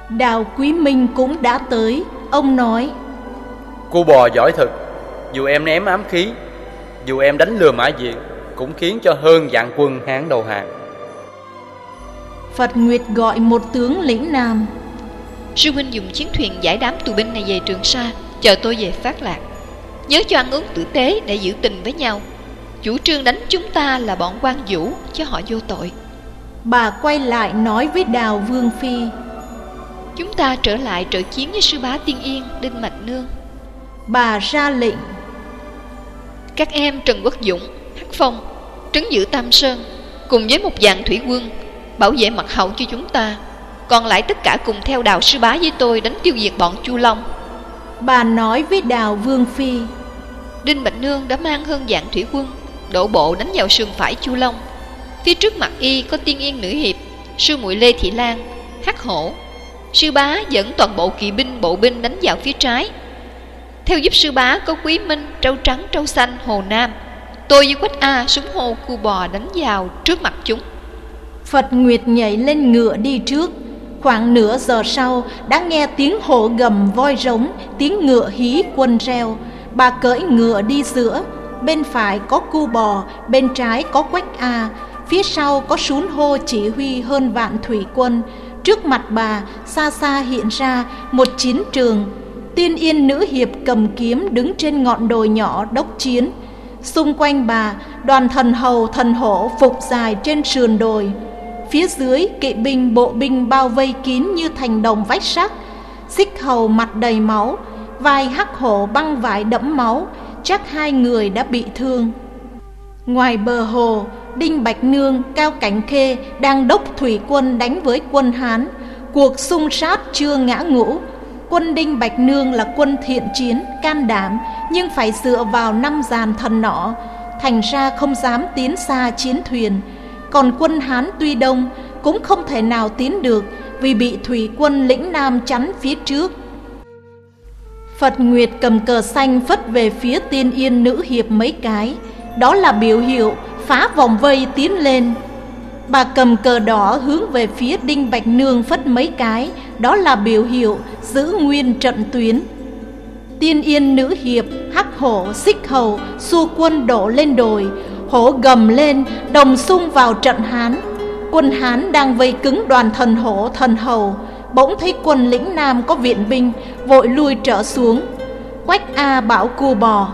Đào Quý Minh cũng đã tới. Ông nói Cô bò giỏi thật. Dù em ném ám khí Dù em đánh lừa mã diện Cũng khiến cho hơn dạng quân Hán đầu hàng. Phật Nguyệt gọi một tướng lĩnh nam. Sư huynh dùng chiến thuyền giải đám tù binh này về Trường Sa Chờ tôi về phát lạc. Nhớ cho ăn uống tử tế để giữ tình với nhau. Chủ trương đánh chúng ta là bọn quan vũ Chứ họ vô tội. Bà quay lại nói với Đào Vương Phi. Chúng ta trở lại trợ chiến với sư bá Tiên Yên, Đinh Mạch Nương. Bà ra lệnh Các em Trần Quốc Dũng, Hắc Phong, Trấn Giữ Tam Sơn Cùng với một dạng thủy quân Bảo vệ mặt hậu cho chúng ta. Còn lại tất cả cùng theo đào sư bá với tôi Đánh tiêu diệt bọn Chu Long. Bà nói với Đào Vương Phi Đinh Bạch Nương đã mang hơn dạng thủy quân Đổ bộ đánh vào sườn phải Chu Long. Phía trước mặt y có tiên yên nữ hiệp Sư muội Lê Thị Lan Hắc hổ. Sư bá dẫn toàn bộ kỵ binh bộ binh đánh vào phía trái theo giúp sư bá có Quý Minh, Trâu Trắng, Trâu Xanh, Hồ Nam. Tôi với Quách A súng hô cu bò đánh vào trước mặt chúng. Phật Nguyệt nhảy lên ngựa đi trước. Khoảng nửa giờ sau đã nghe tiếng hổ gầm voi rống Tiếng ngựa hí quân reo. Bà cưỡi ngựa đi giữa. Bên phải có cu bò Bên trái có quách A. Phía sau có sún hô chỉ huy hơn vạn thủy quân. Trước mặt bà xa xa hiện ra một chiến trường. Tiên yên nữ hiệp cầm kiếm đứng trên ngọn đồi nhỏ đốc chiến Xung quanh bà đoàn thần hầu thần hổ phục dài trên sườn đồi Phía dưới kỵ binh bộ binh bao vây kín như thành đồng vách sắt Xích hầu mặt đầy máu Vai hắc hổ băng vải đẫm máu Chắc hai người đã bị thương Ngoài bờ hồ Đinh Bạch Nương, Cao Cảnh Khê đang đốc thủy quân đánh với quân Hán. Cuộc xung sát chưa ngã ngũ. Quân Đinh Bạch Nương là quân thiện chiến, can đảm, nhưng phải dựa vào năm dàn thần nọ, thành ra không dám tiến xa chiến thuyền. Còn quân Hán tuy đông, cũng không thể nào tiến được vì bị thủy quân lĩnh Nam chắn phía trước. Phật Nguyệt cầm cờ xanh phất về phía tiên yên nữ hiệp mấy cái, đó là biểu hiệu phá vòng vây tiến lên Bà cầm cờ đỏ hướng về phía Đinh Bạch Nương phất mấy cái Đó là biểu hiệu giữ nguyên trận tuyến. Tiên yên nữ hiệp, hắc hổ, xích hầu Xua quân đổ lên đồi Hổ gầm lên, đồng xung vào trận Hán. Quân Hán đang vây cứng đoàn thần hổ thần hầu. Bỗng thấy quân lĩnh Nam có viện binh Vội lui trở xuống. Quách A bảo cua bò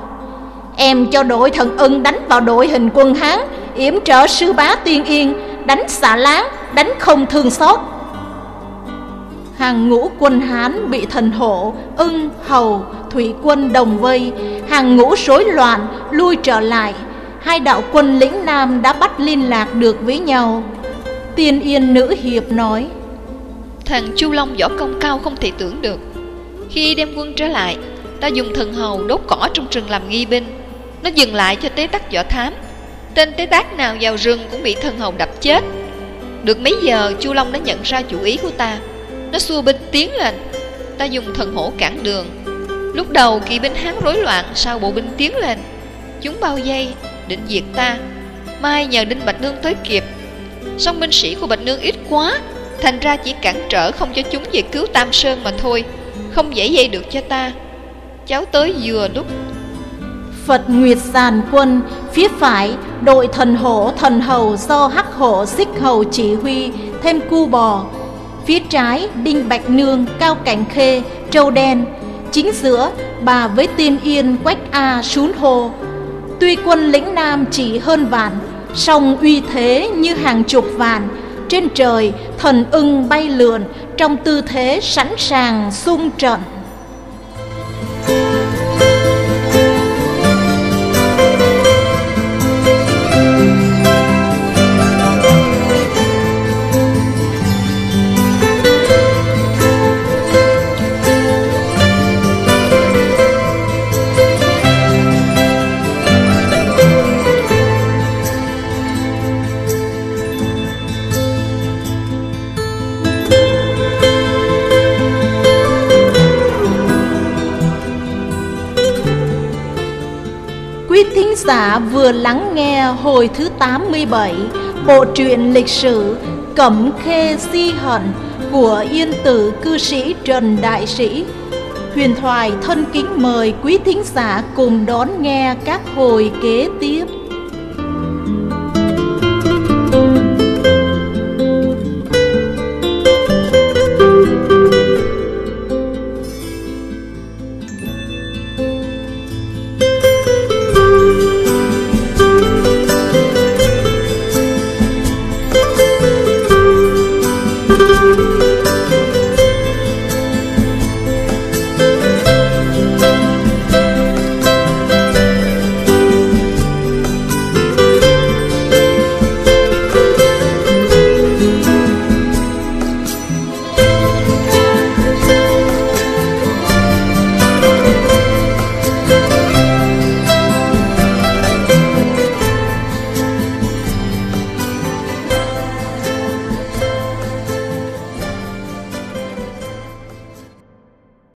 Em cho đội thần ưng đánh vào đội hình quân Hán Yểm trợ sư bá tiên yên Đánh xả láng Đánh không thương xót. Hàng ngũ quân Hán bị thần hộ Ưng, hầu, thủy quân đồng vây. Hàng ngũ rối loạn Lui trở lại. Hai đạo quân lĩnh Nam đã bắt liên lạc được với nhau. Tiên yên nữ hiệp nói Thằng Chu Long võ công cao không thể tưởng được. Khi đem quân trở lại Ta dùng thần hầu đốt cỏ trong rừng làm nghi binh. Nó dừng lại cho tế tắc võ thám. Tên tế tác nào vào rừng cũng bị thần hồn đập chết. Được mấy giờ, Chu Long đã nhận ra chủ ý của ta. Nó xua binh tiến lên. Ta dùng thần hổ cản đường. Lúc đầu kỳ binh Hán rối loạn Sau bộ binh tiến lên? Chúng bao dây định diệt ta. Mai nhờ Đinh Bạch Nương tới kịp. Song binh sĩ của Bạch Nương ít quá, Thành ra chỉ cản trở không cho chúng về cứu Tam Sơn mà thôi. Không dễ dây được cho ta. Cháu tới vừa lúc Phật Nguyệt giàn quân, Phía phải đội thần hổ, thần hầu do hắc hổ, xích hầu chỉ huy, Thêm cu bò. Phía trái, Đinh Bạch Nương, Cao Cảnh Khê, Trâu Đen. Chính giữa, bà với tiên yên Quách A Sún Hồ Tuy quân lĩnh Nam chỉ hơn vạn, song uy thế như hàng chục vạn. Trên trời, thần ưng bay lượn, Trong tư thế sẵn sàng xung trận. Giả vừa lắng nghe hồi thứ 87 bộ truyện lịch sử Cẩm Khê Si Hận của yên tử cư sĩ Trần Đại Sĩ. Huyền thoại thân kính mời quý thính giả cùng đón nghe các hồi kế tiếp.